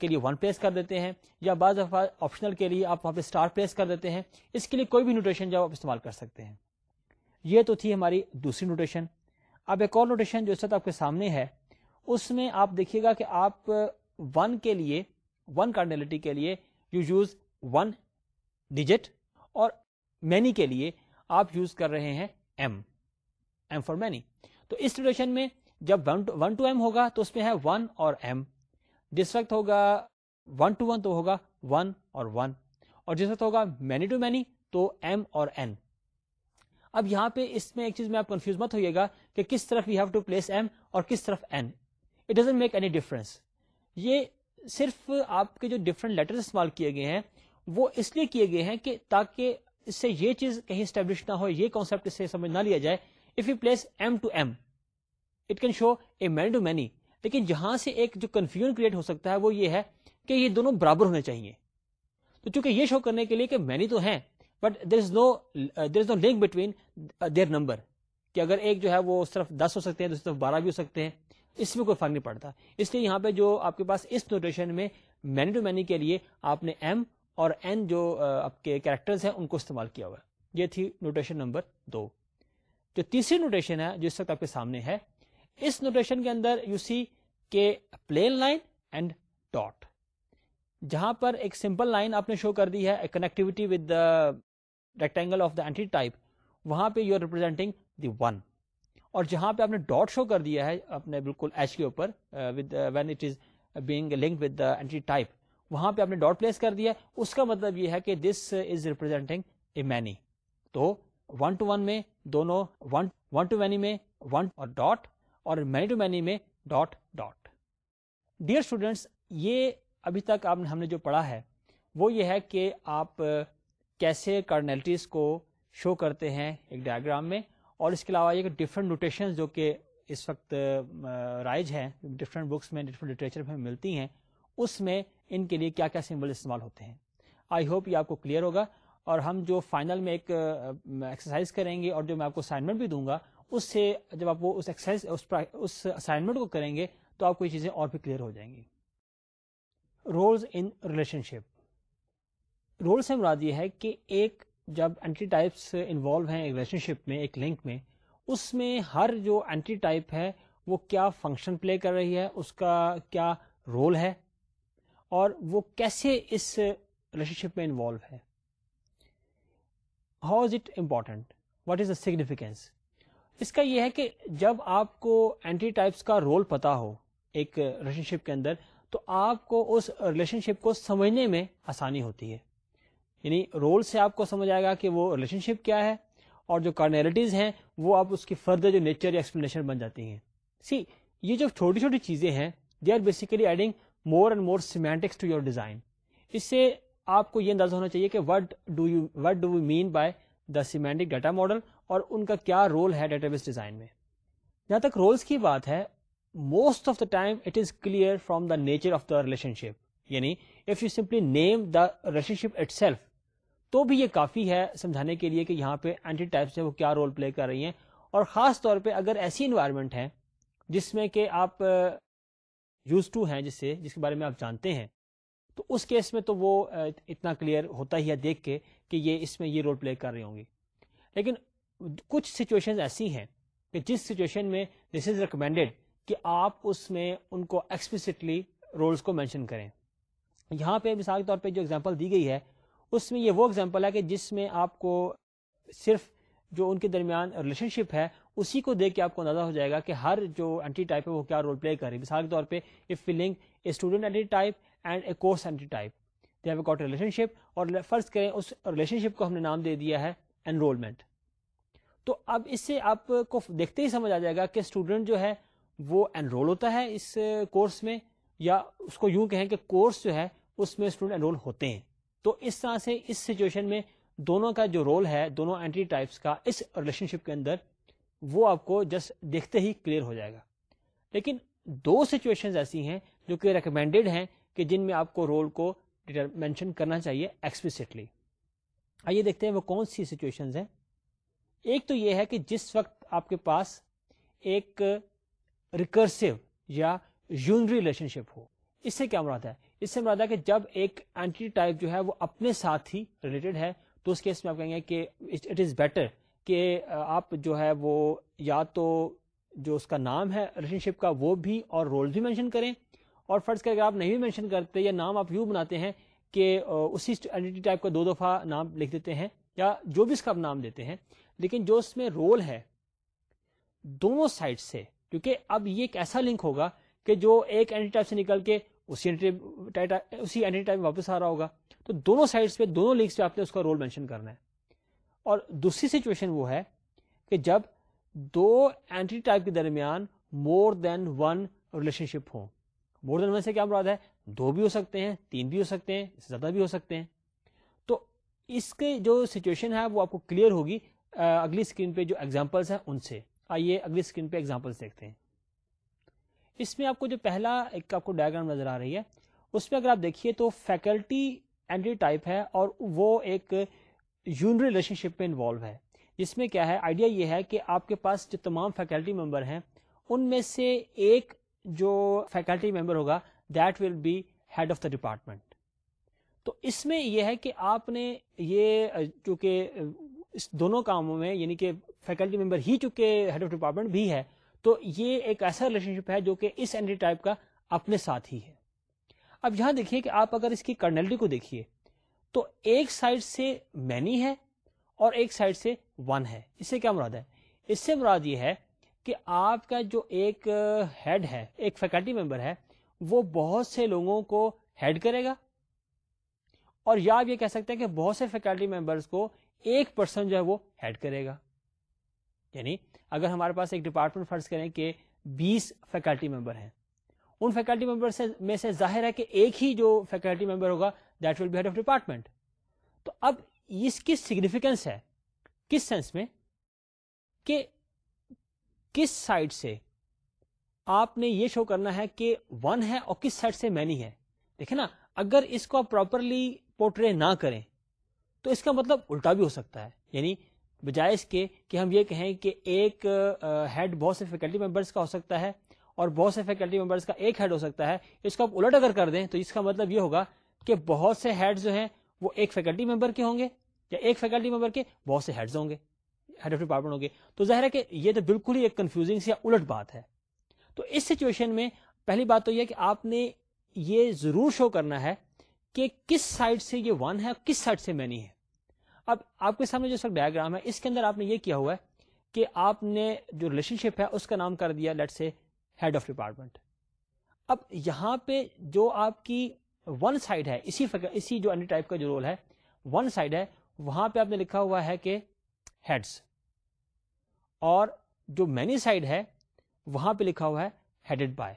کے لیے ون پلیس کر دیتے ہیں یا بعض دفعہ آپشنل کے لیے آپ وہاں پہ اسٹار پلیس کر دیتے ہیں اس کے لیے کوئی بھی نوٹیشن جب آپ استعمال کر سکتے ہیں یہ تو تھی ہماری دوسری نوٹیشن اب ایک اور نوٹیشن جو ساتھ آپ کے سامنے ہے اس میں آپ دیکھیے گا کہ آپ ون کے لیے ون کارڈنیلٹی کے لیے یو یوز ون ڈیجٹ اور مینی کے لیے آپ یوز کر رہے ہیں ایم ایم فار مینی تو اس ریلیشن میں جب ون ٹو ایم ہوگا تو اس میں ہے ون اور ایم جس وقت ہوگا ون ٹو ون تو ہوگا ون اور ون اور جس وقت ہوگا مینی ٹو مینی تو ایم اور این اب یہاں پہ اس میں ایک چیز میں آپ کنفیوز مت ہوئیے گا کہ کس طرف you have to place M اور کس طرف N it doesn't make any difference یہ صرف آپ کے جو ڈفرنٹ لیٹر استعمال کیے گئے ہیں وہ اس لیے کیے گئے ہیں کہ تاکہ اس سے یہ چیز کہیں اسٹیبلش نہ ہو یہ اس سے سمجھ نہ لیا جائے if you place M M to it can show a many to many لیکن جہاں سے ایک جو کنفیوژن کریٹ ہو سکتا ہے وہ یہ ہے کہ یہ دونوں برابر ہونے چاہیے تو چونکہ یہ شو کرنے کے لیے کہ مینی تو ہیں but there is no there is no link between their number کہ اگر ایک جو ہے وہ صرف دس ہو سکتے ہیں دوسری طرف بارہ بھی ہو سکتے ہیں اس میں کوئی فرق نہیں پڑتا اس لیے یہاں پہ جو آپ کے پاس اس نوٹیشن میں مینی ٹو مینی کے لیے آپ نے ایم اور این جو آپ کے کیریکٹر ان کو استعمال کیا ہوا ہے یہ تھی نوٹیشن نمبر دو جو تیسری نوٹیشن ہے جو اس وقت آپ کے سامنے ہے اس نوٹیشن کے اندر you see the plain line and dot جہاں پر ایک سمپل لائن آپ نے شو کر دی ہے connectivity with the rectangle of the entity type وہاں پہ یو ریپرزینٹنگ دی ون اور جہاں پہ آپ نے ڈاٹ شو کر دیا ہے اپنے بالکل ایچ کے اوپر when it is being link with entry type وہاں پہ آپ نے ڈاٹ پلیس کر دیا ہے اس کا مطلب یہ ہے کہ this is representing a many to one to one میں دونوں ون ون ٹو مینی میں اور ڈاٹ اور مینی ٹو مینی میں ڈاٹ ڈاٹ ڈیئر اسٹوڈینٹس یہ ابھی تک آپ ہم نے جو پڑھا ہے وہ یہ ہے کہ آپ کیسے کارنلٹیز کو شو کرتے ہیں ایک ڈائگرام میں اور اس کے علاوہ یہ ڈفرینٹ نوٹیشن جو کہ اس وقت رائج ہیں ڈفرینٹ بکس میں ڈفرینٹ لٹریچر میں ملتی ہیں اس میں ان کے لیے کیا کیا سمبل استعمال ہوتے ہیں آئی ہوپ یہ آپ کو کلیئر ہوگا اور ہم جو فائنل میں ایکسرسائز کریں گے اور جو میں آپ کو اسائنمنٹ بھی دوں گا اس سے جب آپ وہ اسائنمنٹ کو کریں گے تو آپ کو یہ چیزیں اور بھی کلیئر ہو جائیں گی rules in relationship role سے مراد یہ ہے کہ ایک جب اینٹی ٹائپس انوالو ہیں ایک ریلیشن شپ میں ایک لنک میں اس میں ہر جو اینٹی ٹائپ ہے وہ کیا فنکشن پلے کر رہی ہے اس کا کیا رول ہے اور وہ کیسے اس ریلیشن شپ میں انوالو ہے how is it important what is significance اس کا یہ ہے کہ جب آپ کو اینٹی ٹائپس کا رول پتا ہو ایک ریلیشن شپ کے اندر تو آپ کو اس ریلیشن شپ کو سمجھنے میں آسانی ہوتی ہے یعنی رول سے آپ کو سمجھ آئے گا کہ وہ ریلیشن شپ کیا ہے اور جو کارنیلٹیز ہیں وہ آپ اس کی فردر جو نیچر یا ایکسپلینیشن بن جاتی ہیں سی یہ جو چھوٹی چھوٹی چیزیں ہیں they are basically adding more and more semantics to your design اس سے آپ کو یہ اندازہ ہونا چاہیے کہ what do you what do you mean by the semantic data model اور ان کا کیا رول ہے ڈیٹا بیس ڈیزائن میں جہاں تک رولس کی بات ہے most of the time it is clear from the nature of the relationship یعنی if you simply name the relationship itself تو بھی یہ کافی ہے سمجھانے کے لیے کہ یہاں پہ اینٹی ٹائپس ہیں وہ کیا رول پلے کر رہی ہیں اور خاص طور پہ اگر ایسی انوائرمنٹ ہے جس میں کہ آپ یوز ٹو ہیں جس سے جس کے بارے میں آپ جانتے ہیں تو اس کیس میں تو وہ اتنا کلیئر ہوتا ہی ہے دیکھ کے کہ یہ اس میں یہ رول پلے کر رہی ہوں گی لیکن کچھ سچویشن ایسی ہیں کہ جس سچویشن میں دس از ریکمینڈیڈ کہ آپ اس میں ان کو ایکسپلسٹلی رولس کو مینشن کریں یہاں پہ مثال کے طور پہ جو اگزامپل دی گئی ہے اس میں یہ وہ ایگزامپل ہے کہ جس میں آپ کو صرف جو ان کے درمیان ریلیشن شپ ہے اسی کو دیکھ کے آپ کو اندازہ ہو جائے گا کہ ہر جو اینٹی ٹائپ ہے وہ کیا رول پلے کر رہی ہے مثال کے طور پہ if a a student entity type and course entity type they have relationship اور فرض کریں اس ریلیشن شپ کو ہم نے نام دے دیا ہے انرولمنٹ تو اب اس سے آپ کو دیکھتے ہی سمجھ آ جائے گا کہ اسٹوڈنٹ جو ہے وہ انرول ہوتا ہے اس کورس میں یا اس کو یوں کہیں کہ کورس جو ہے اس میں اسٹوڈنٹ انرول ہوتے ہیں تو اس طرح سے اس سچویشن میں دونوں کا جو رول ہے دونوں اینٹری ٹائپس کا اس ریلیشن شپ کے اندر وہ آپ کو جسٹ دیکھتے ہی کلیئر ہو جائے گا لیکن دو سچویشن ایسی ہیں جو کہ ریکمینڈیڈ ہیں کہ جن میں آپ کو رول کو مینشن کرنا چاہیے ایکسپیسٹلی آئیے دیکھتے ہیں وہ کون سی سچویشن ہیں ایک تو یہ ہے کہ جس وقت آپ کے پاس ایک ریکرسو یا یونری ریلیشن شپ ہو اس سے کیا مراد ہے اس سے مراد ہے کہ جب ایک اینٹی ٹائپ جو ہے وہ اپنے ساتھ ہی ریلیٹڈ ہے تو اس کیس میں آپ کہیں گے کہ کہ اٹ از بیٹر آپ جو ہے وہ یا تو جو اس کا نام ہے ریلیشن شپ کا وہ بھی اور رول بھی مینشن کریں اور فرض کر کے آپ نہیں بھی مینشن کرتے یا نام آپ یوں بناتے ہیں کہ اسی اینٹی ٹائپ کا دو دفعہ نام لکھ دیتے ہیں یا جو بھی اس کا آپ نام دیتے ہیں لیکن جو اس میں رول ہے دونوں سائڈ سے کیونکہ اب یہ ایک ایسا لنک ہوگا کہ جو ایک اینٹی ٹائپ سے نکل کے اسی اینٹی ٹائپ واپس آ رہا ہوگا تو دونوں سائڈس پہ دونوں لنکس پہ آپ نے اس کا رول مینشن کرنا ہے اور دوسری سچویشن وہ ہے کہ جب دو اینٹی ٹائپ کے درمیان more than one relationship ہوں مور دین ون سے کیا مراد ہے دو بھی ہو سکتے ہیں تین بھی ہو سکتے ہیں اس سے زیادہ بھی ہو سکتے ہیں تو اس کے جو سچویشن ہے وہ آپ کو کلیئر ہوگی اگلی اسکرین پہ جو ایگزامپلس ہیں ان سے آئیے اگلی اسکرین پہ ایگزامپلس دیکھتے ہیں اس میں آپ کو جو پہلا ایک آپ کو ڈائگرام نظر آ رہی ہے اس میں اگر آپ دیکھیے تو فیکلٹی اینٹری ٹائپ ہے اور وہ ایک یون ریلیشن شپ میں انوالو ہے جس میں کیا ہے آئیڈیا یہ ہے کہ آپ کے پاس جو تمام فیکلٹی ممبر ہیں ان میں سے ایک جو فیکلٹی ممبر ہوگا that will be head of the department تو اس میں یہ ہے کہ آپ نے یہ چونکہ اس دونوں کاموں میں یعنی کہ فیکلٹی ممبر ہی چونکہ ہیڈ آف ڈپارٹمنٹ بھی ہے تو یہ ایک ایسا ریلیشن شپ ہے جو کہ اس اینٹی ٹائپ کا اپنے ساتھ ہی ہے اب یہاں دیکھیے کہ آپ اگر اس کی کرنلٹی کو دیکھیے تو ایک سائڈ سے مینی ہے اور ایک سائڈ سے ون ہے اس سے کیا مراد ہے اس سے مراد یہ ہے کہ آپ کا جو ایک ہیڈ ہے ایک فیکلٹی ممبر ہے وہ بہت سے لوگوں کو ہیڈ کرے گا اور یا آپ یہ کہہ سکتے ہیں کہ بہت سے فیکلٹی ممبرس کو ایک پرسن جو ہے وہ ہیڈ کرے گا یعنی اگر ہمارے پاس ایک ڈپارٹمنٹ فرض کریں کہ بیس فیکلٹی ممبر ہیں ان فیکلٹی ممبر سے میں سے ظاہر ہے کہ ایک ہی جو فیکلٹی ممبر ہوگا that will be head of department تو اب اس کی سگنیفیکینس ہے کس سینس میں کہ کس سائڈ سے آپ نے یہ شو کرنا ہے کہ ون ہے اور کس سائڈ سے مینی ہے دیکھیں نا اگر اس کو آپ پراپرلی پورٹری نہ کریں تو اس کا مطلب الٹا بھی ہو سکتا ہے یعنی بجائے اس کے کہ ہم یہ کہیں کہ ایک ہیڈ بہت سے فیکلٹی ممبرس کا ہو سکتا ہے اور بہت سے فیکلٹی ممبرس کا ایک ہیڈ ہو سکتا ہے اس کو آپ الٹ اگر کر دیں تو اس کا مطلب یہ ہوگا کہ بہت سے ہیڈ جو ہیں وہ ایک فیکلٹی ممبر کے ہوں گے یا ایک فیکلٹی ممبر کے بہت سے ہیڈز ہوں گے ہیڈ آف ڈپارٹمنٹ ہوں گے تو ظاہر ہے کہ یہ تو بالکل ہی ایک کنفیوزنگ سے الٹ بات ہے تو اس سچویشن میں پہلی بات تو یہ کہ آپ نے یہ ضرور شو کرنا ہے کہ کس سائڈ سے یہ ون ہے اور کس سائڈ سے مینی ہے اب آپ کے سامنے جو سر ڈائگرام ہے اس کے اندر آپ نے یہ کیا ہوا ہے کہ آپ نے جو ریلیشن شپ ہے اس کا نام کر دیا لیٹ سے ہیڈ آف ڈپارٹمنٹ اب یہاں پہ جو آپ کی ون سائڈ ہے اسی اسی فکر, جو جو ٹائپ کا رول ہے ہے ون سائڈ وہاں پہ آپ نے لکھا ہوا ہے کہ ہیڈس اور جو مینی سائڈ ہے وہاں پہ لکھا ہوا ہے ہیڈڈ بائی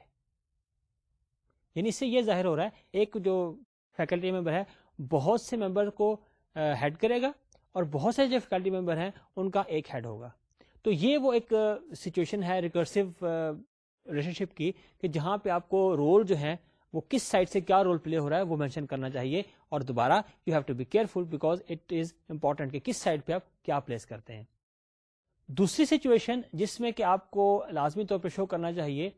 یعنی اس سے یہ ظاہر ہو رہا ہے ایک جو فیکلٹی ممبر ہے بہت سے ممبر کو ہیڈ کرے گا اور بہت سارے جو فیکلٹی ممبر ہیں ان کا ایک ہیڈ ہوگا تو یہ وہ ایک سچویشن ہے ریکرسو ریلیشن شپ کی کہ جہاں پہ آپ کو رول جو ہے وہ کس سائڈ سے کیا رول پلے ہو رہا ہے وہ مینشن کرنا چاہیے اور دوبارہ you have to be careful because important کہ کس سائڈ پہ آپ کیا پلیس کرتے ہیں دوسری سچویشن جس میں کہ آپ کو لازمی طور پہ شو کرنا چاہیے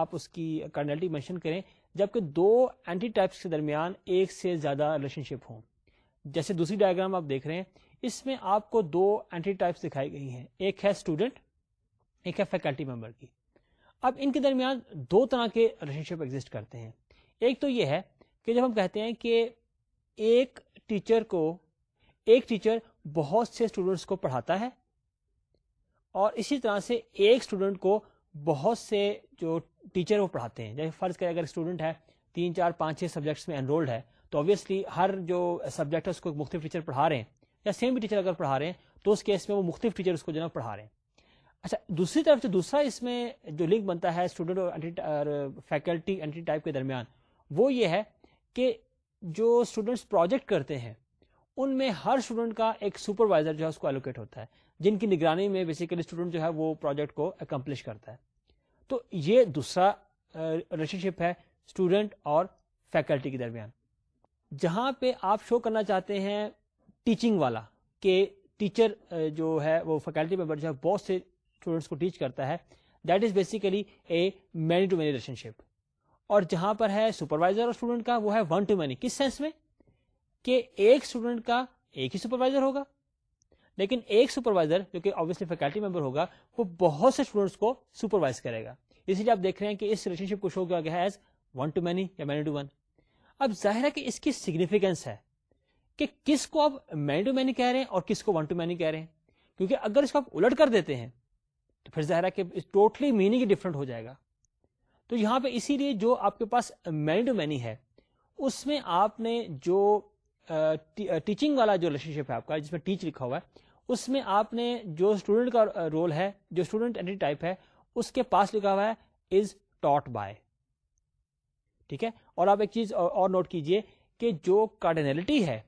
آپ اس کی کرنلٹی مینشن کریں جبکہ دو اینٹی ٹائپس کے درمیان ایک سے زیادہ ریلیشن شپ ہوں جیسے دوسری ڈائگرام آپ دیکھ رہے ہیں اس میں آپ کو دو اینٹری ٹائپس دکھائی گئی ہیں ایک ہے اسٹوڈنٹ ایک ہے فیکلٹی ممبر کی اب ان کے درمیان دو طرح کے ریلیشن شپ ایگزٹ کرتے ہیں ایک تو یہ ہے کہ جب ہم کہتے ہیں کہ ایک ٹیچر کو ایک ٹیچر بہت سے اسٹوڈینٹس کو پڑھاتا ہے اور اسی طرح سے ایک اسٹوڈنٹ کو بہت سے جو ٹیچر وہ پڑھاتے ہیں جیسے فرض کریں اگر اسٹوڈنٹ ہے تین چار پانچ چھ سبجیکٹس میں انرولڈ ہے تو آبویسلی ہر جو سبجیکٹ ہے اس کو مختلف ٹیچر پڑھا رہے ہیں یا سیم بھی ٹیچر اگر پڑھا رہے ہیں تو اس کیس میں وہ مختلف ٹیچر اس کو جو ہے پڑھا رہے ہیں اچھا دوسری طرف جو دوسرا اس میں جو لنک بنتا ہے اسٹوڈنٹ اور فیکلٹی اینٹی ٹائپ کے درمیان وہ یہ ہے کہ جو اسٹوڈینٹس پروجیکٹ کرتے ہیں ان میں ہر اسٹوڈنٹ کا ایک سپروائزر جو ہے اس کو الوکیٹ ہوتا ہے جن کی نگرانی میں بیسیکلی اسٹوڈنٹ جو ہے وہ پروجیکٹ کو اکمپلش کرتا ہے تو یہ دوسرا ریلیشن شپ ہے اسٹوڈنٹ اور فیکلٹی کے درمیان جہاں پہ آپ شو کرنا چاہتے ہیں ٹیچنگ والا کہ ٹیچر جو ہے وہ فیکلٹی ممبر جو ہے بہت سے اسٹوڈنٹس کو ٹیچ کرتا ہے that is basically a many to many relationship اور جہاں پر ہے سپروائزر اور اسٹوڈنٹ کا وہ ہے ون ٹو مینی کس سینس میں کہ ایک اسٹوڈنٹ کا ایک ہی سپروائزر ہوگا لیکن ایک سپروائزر جو کہ آبیسلی فیکلٹی ممبر ہوگا وہ بہت سے اسٹوڈینٹس کو سپروائز کرے گا اسی لیے آپ دیکھ رہے ہیں کہ اس ریلیشن شپ کو شو کیا گیا ہے ایز ون ٹو مینی یا مینی ٹو ون اب ظاہر ہے کہ اس کی سگنیفیکینس ہے کہ کس کو آپ مین ٹو مینی کہہ رہے ہیں اور کس کو ون ٹو مینی کہہ رہے ہیں کیونکہ اگر اس کو آپ الٹ کر دیتے ہیں تو پھر ظاہر ہے کہ ٹوٹلی میننگ ہی ہو جائے گا تو یہاں پہ اسی لیے جو آپ کے پاس مین ٹو مینی ہے اس میں آپ نے جو ٹیچنگ والا جو ریلیشن شپ ہے آپ کا جس میں ٹیچ لکھا ہوا ہے اس میں آپ نے جو اسٹوڈنٹ کا رول ہے جو اسٹوڈنٹ اینی ٹائپ ہے اس کے پاس لکھا ہوا ہے از ٹاٹ بائی ٹھیک ہے اور آپ ایک چیز اور نوٹ کیجئے کہ جو کارڈینلٹی ہے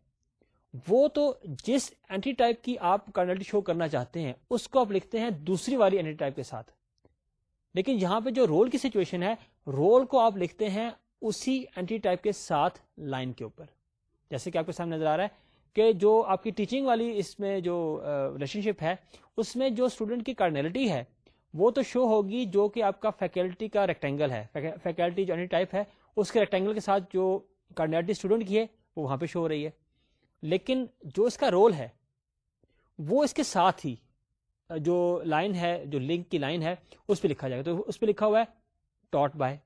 وہ تو جس اینٹی ٹائپ کی آپ کارڈینلٹی شو کرنا چاہتے ہیں اس کو آپ لکھتے ہیں دوسری والی اینٹی ٹائپ کے ساتھ لیکن یہاں پہ جو رول کی سچویشن ہے رول کو آپ لکھتے ہیں اسی اینٹی ٹائپ کے ساتھ لائن کے اوپر جیسے کہ آپ کے سامنے نظر آ رہا ہے کہ جو آپ کی ٹیچنگ والی اس میں جو ریلیشن شپ ہے اس میں جو اسٹوڈنٹ کی کارڈینلٹی ہے وہ تو شو ہوگی جو کہ آپ کا فیکلٹی کا ریکٹینگل ہے فیکلٹی جو اینٹی ٹائپ ہے اس کے ریکٹینگل کے ساتھ جو کرناٹی اسٹوڈنٹ کی ہے وہ وہاں پہ شو ہو رہی ہے لیکن جو اس کا رول ہے وہ اس کے ساتھ ہی جو لائن ہے جو لنک کی لائن ہے اس پہ لکھا جائے گا تو اس پہ لکھا ہوا ہے ٹاٹ بائے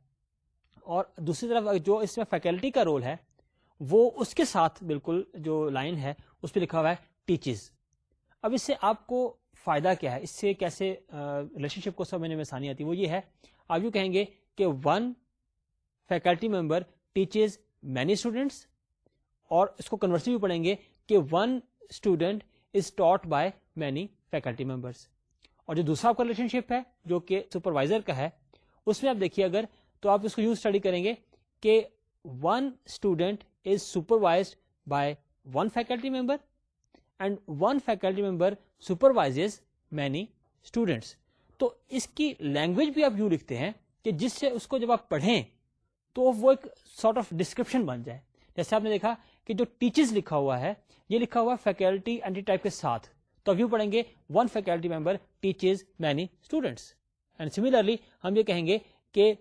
اور دوسری طرف جو اس میں فیکلٹی کا رول ہے وہ اس کے ساتھ بالکل جو لائن ہے اس پہ لکھا ہوا ہے ٹیچز اب اس سے آپ کو فائدہ کیا ہے اس سے کیسے ریلیشن شپ کو سمجھنے میں آسانی آتی ہے وہ یہ ہے آپ یوں کہیں گے کہ one faculty member teachers many students اور اس کو کنورسلی بھی پڑھیں گے کہ one student is taught by many faculty members اور جو دوسرا آپ کا ریلیشن شپ ہے جو کہ سپروائزر کا ہے اس میں آپ دیکھیے اگر تو آپ اس کو یوں اسٹڈی کریں گے کہ one student is supervise by one faculty member and one faculty member supervise many students تو اس کی لینگویج بھی آپ یوں لکھتے ہیں کہ جس سے اس کو جب آپ پڑھیں تو وہ ایک سارٹ آف ڈسکرپشن بن جائے جیسے آپ نے دیکھا کہ جو ٹیچرز لکھا ہوا ہے یہ لکھا ہوا ہے فیکلٹی کے ساتھ تو اب یوں پڑھیں گے one faculty member teachers many students and similarly ہم یہ کہیں گے کہ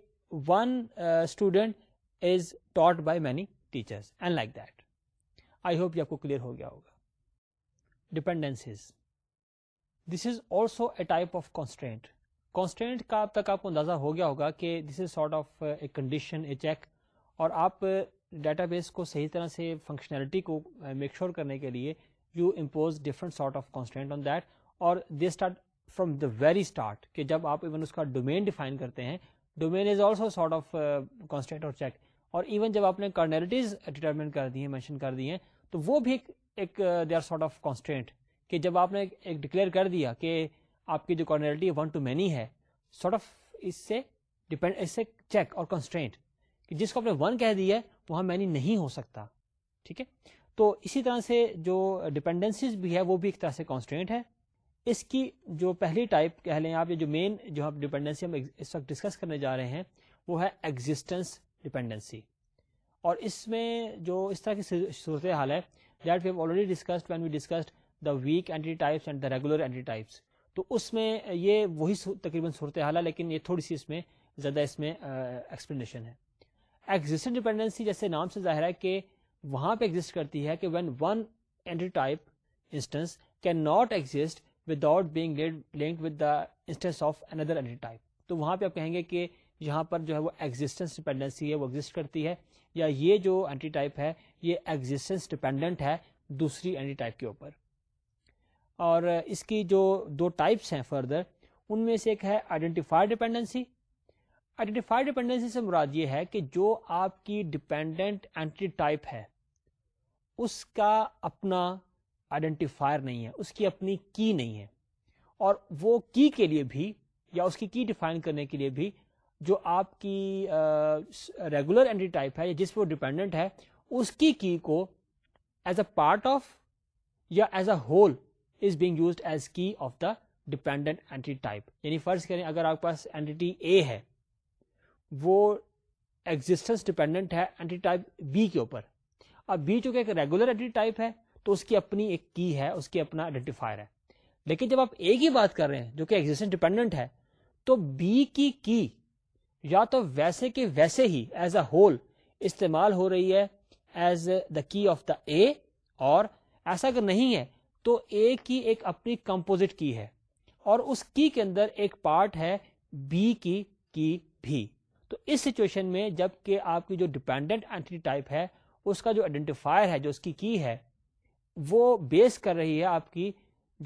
one student is taught by many teachers and like that I hope یہ آپ کو کلیئر ہو گیا ہوگا dependence this is also a type of constraint constant کا اب تک آپ کو اندازہ ہو گیا ہوگا کہ this is sort of a condition a check اور آپ ڈیٹا بیس کو صحیح طرح سے فنکشنلٹی کو میک sure کرنے کے لیے you impose different sort of constant on that اور they start from the very start کہ جب آپ ایون اس کا ڈومین ڈیفائن کرتے ہیں domain is also sort of constant اور چیک اور ایون جب آپ نے کرنیلٹیز ڈیٹرمنٹ کر دی ہیں مینشن کر دی ہیں تو وہ بھی ایک they are sort of constant کہ جب آپ نے ایک ڈکلیئر کر دیا کہ آپ کی جو کارنالٹی ون ٹو مینی ہے سارٹ آف اس سے ڈپینڈ اس سے چیک اور کنسٹرینٹ کہ جس کو آپ نے ون کہہ دی ہے وہاں مینی نہیں ہو سکتا ٹھیک ہے تو اسی طرح سے جو ڈپینڈنسیز بھی ہے وہ بھی ایک طرح سے کانسٹرینٹ ہے اس کی جو پہلی ٹائپ کہہ لیں آپ جو مین جو آپ ڈپینڈنسی ہم اس وقت ڈسکس کرنے جا رہے ہیں وہ ہے ایگزٹینس ڈپینڈنسی اور اس میں جو اس طرح کی صورتحال ہے that already discussed discussed when we the weak entity types and the regular entity types تو اس میں یہ وہی تقریباً صورت حال لیکن یہ تھوڑی سی اس میں زیادہ اس میں ایکسپلینیشن ہے ایگزٹنگ ڈیپینڈنسی جیسے نام سے ظاہر ہے کہ وہاں پہ ایگزٹ کرتی ہے کہ when one type instance can not exist without being link with the instance of another type تو وہاں پہ آپ کہیں گے کہ یہاں پر جو ہے وہ ایگزٹنس ڈیپینڈنسی ہے وہ ایگزٹ کرتی ہے یا یہ جو اینٹی ٹائپ ہے یہ ایگزٹنس ڈیپینڈنٹ ہے دوسری اینٹی ٹائپ کے اوپر اور اس کی جو دو ٹائپس ہیں فردر ان میں سے ایک ہے آئیڈینٹیفائر ڈپینڈنسی آئیڈینٹیفائر ڈیپینڈنسی سے مراد یہ ہے کہ جو آپ کی ڈپینڈنٹ اینٹری ٹائپ ہے اس کا اپنا آئیڈینٹیفائر نہیں ہے اس کی اپنی کی نہیں ہے اور وہ کی کے لیے بھی یا اس کی کی ڈیفائن کرنے کے لیے بھی جو آپ کی ریگولر اینٹری ٹائپ ہے یا جس پہ وہ ڈپینڈنٹ ہے اس کی کی کو ایز اے پارٹ آف یا as a whole is being as key of the dependent entity type یعنی فرض کریں اگر آپ کے پاس اینٹی اے ہے وہ ایگزٹینس ڈپینڈنٹ ہے اینٹی ٹائپ بی بی کے اوپر اب چونکہ ایک ریگولر اینٹی ٹائپ ہے تو اس کی اپنی ایک کی ہے اس کی اپنا آئیڈینٹیفائر ہے لیکن جب آپ اے کی بات کر رہے ہیں جو کہ ایگزٹنٹ ڈپینڈنٹ ہے تو بی کی کی یا تو ویسے کہ ویسے ہی ایز اے ہول استعمال ہو رہی ہے as the key of the A اور ایسا اگر نہیں ہے تو اے کی ایک اپنی کمپوزٹ کی ہے اور اس کی کے اندر ایک پارٹ ہے بی کی کی بھی تو اس سچویشن میں جب کہ آپ کی جو ڈیپینڈنٹ اینٹی ٹائپ ہے اس کا جو آئیڈینٹیفائر ہے جو اس کی کی ہے وہ بیس کر رہی ہے آپ کی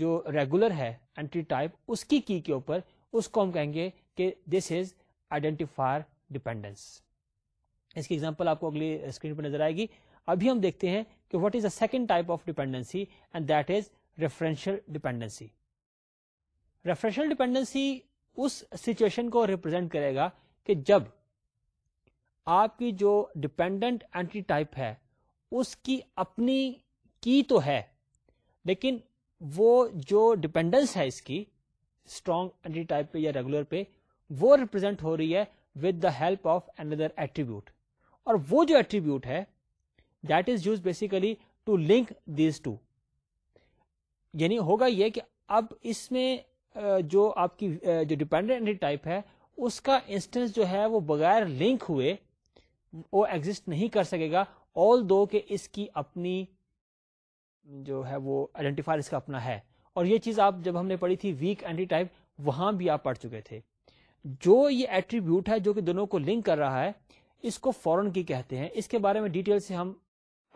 جو ریگولر ہے اینٹی ٹائپ اس کی کی کے اوپر اس کو ہم کہیں گے کہ دس از آئیڈینٹیفائر ڈیپینڈنس اس کی ایگزامپل آپ کو اگلی اسکرین پہ نظر آئے گی ابھی ہم دیکھتے ہیں کہ what is a second type of dependency and that is referential dependency referential dependency us situation کو ریپرزینٹ کرے گا کہ جب آپ کی جو ڈپینڈنٹ اینٹی ٹائپ ہے اس کی اپنی کی تو ہے لیکن وہ جو ڈیپینڈنس ہے اس کی اسٹرانگ اینٹی ٹائپ پہ یا ریگولر پہ وہ ریپرزینٹ ہو رہی ہے with the help of another attribute اور وہ جو ایٹریبیوٹ ہے basically to link these two یعنی ہوگا یہ کہ اب اس میں جو آپ کی جو ڈیپینڈنٹ ٹائپ ہے اس کا انسٹنس جو ہے وہ بغیر لنک ہوئے وہ ایگزٹ نہیں کر سکے گا آل دو کہ اس کی اپنی جو ہے وہ آئیڈینٹیفائر اس کا اپنا ہے اور یہ چیز آپ جب ہم نے پڑھی تھی ویک اینٹی ٹائپ وہاں بھی آپ پڑھ چکے تھے جو یہ ایٹریبیوٹ ہے جو کہ دونوں کو لنک کر رہا ہے اس کو فورن کی کہتے ہیں اس کے بارے میں ڈیٹیل سے ہم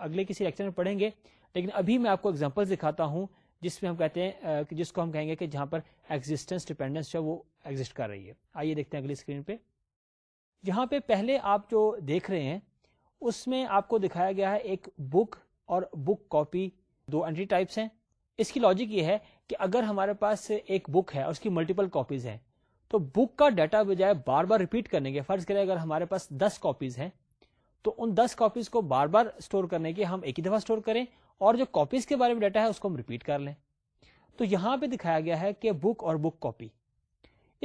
اگلے کسی لیکچر میں پڑھیں گے لیکن ابھی میں آپ کو ایگزامپل دکھاتا ہوں جس میں ہم کہتے ہیں جس کو ہم کہیں گے کہ جہاں پر ایگزٹینس کر رہی ہے آئیے دیکھتے ہیں اگلی اسکرین پہ یہاں پہ پہلے آپ جو دیکھ رہے ہیں اس میں آپ کو دکھایا گیا ہے ایک بک اور بک کاپی دو انٹری ٹائپس ہیں اس کی لاجک یہ ہے کہ اگر ہمارے پاس ایک بک ہے اس کی ملٹیپل کاپیز ہیں تو بک کا ڈیٹا بجائے بار بار ریپیٹ کرنے کے فرض کریں اگر ہمارے پاس دس کاپیز ہیں تو ان دس کاپیز کو بار بار اسٹور کرنے کی ہم ایک ہی دفعہ اسٹور کریں اور جو کاپیز کے بارے میں ڈیٹا ہے اس کو ہم ریپیٹ کر لیں تو یہاں پہ دکھایا گیا ہے کہ بک اور بک کاپی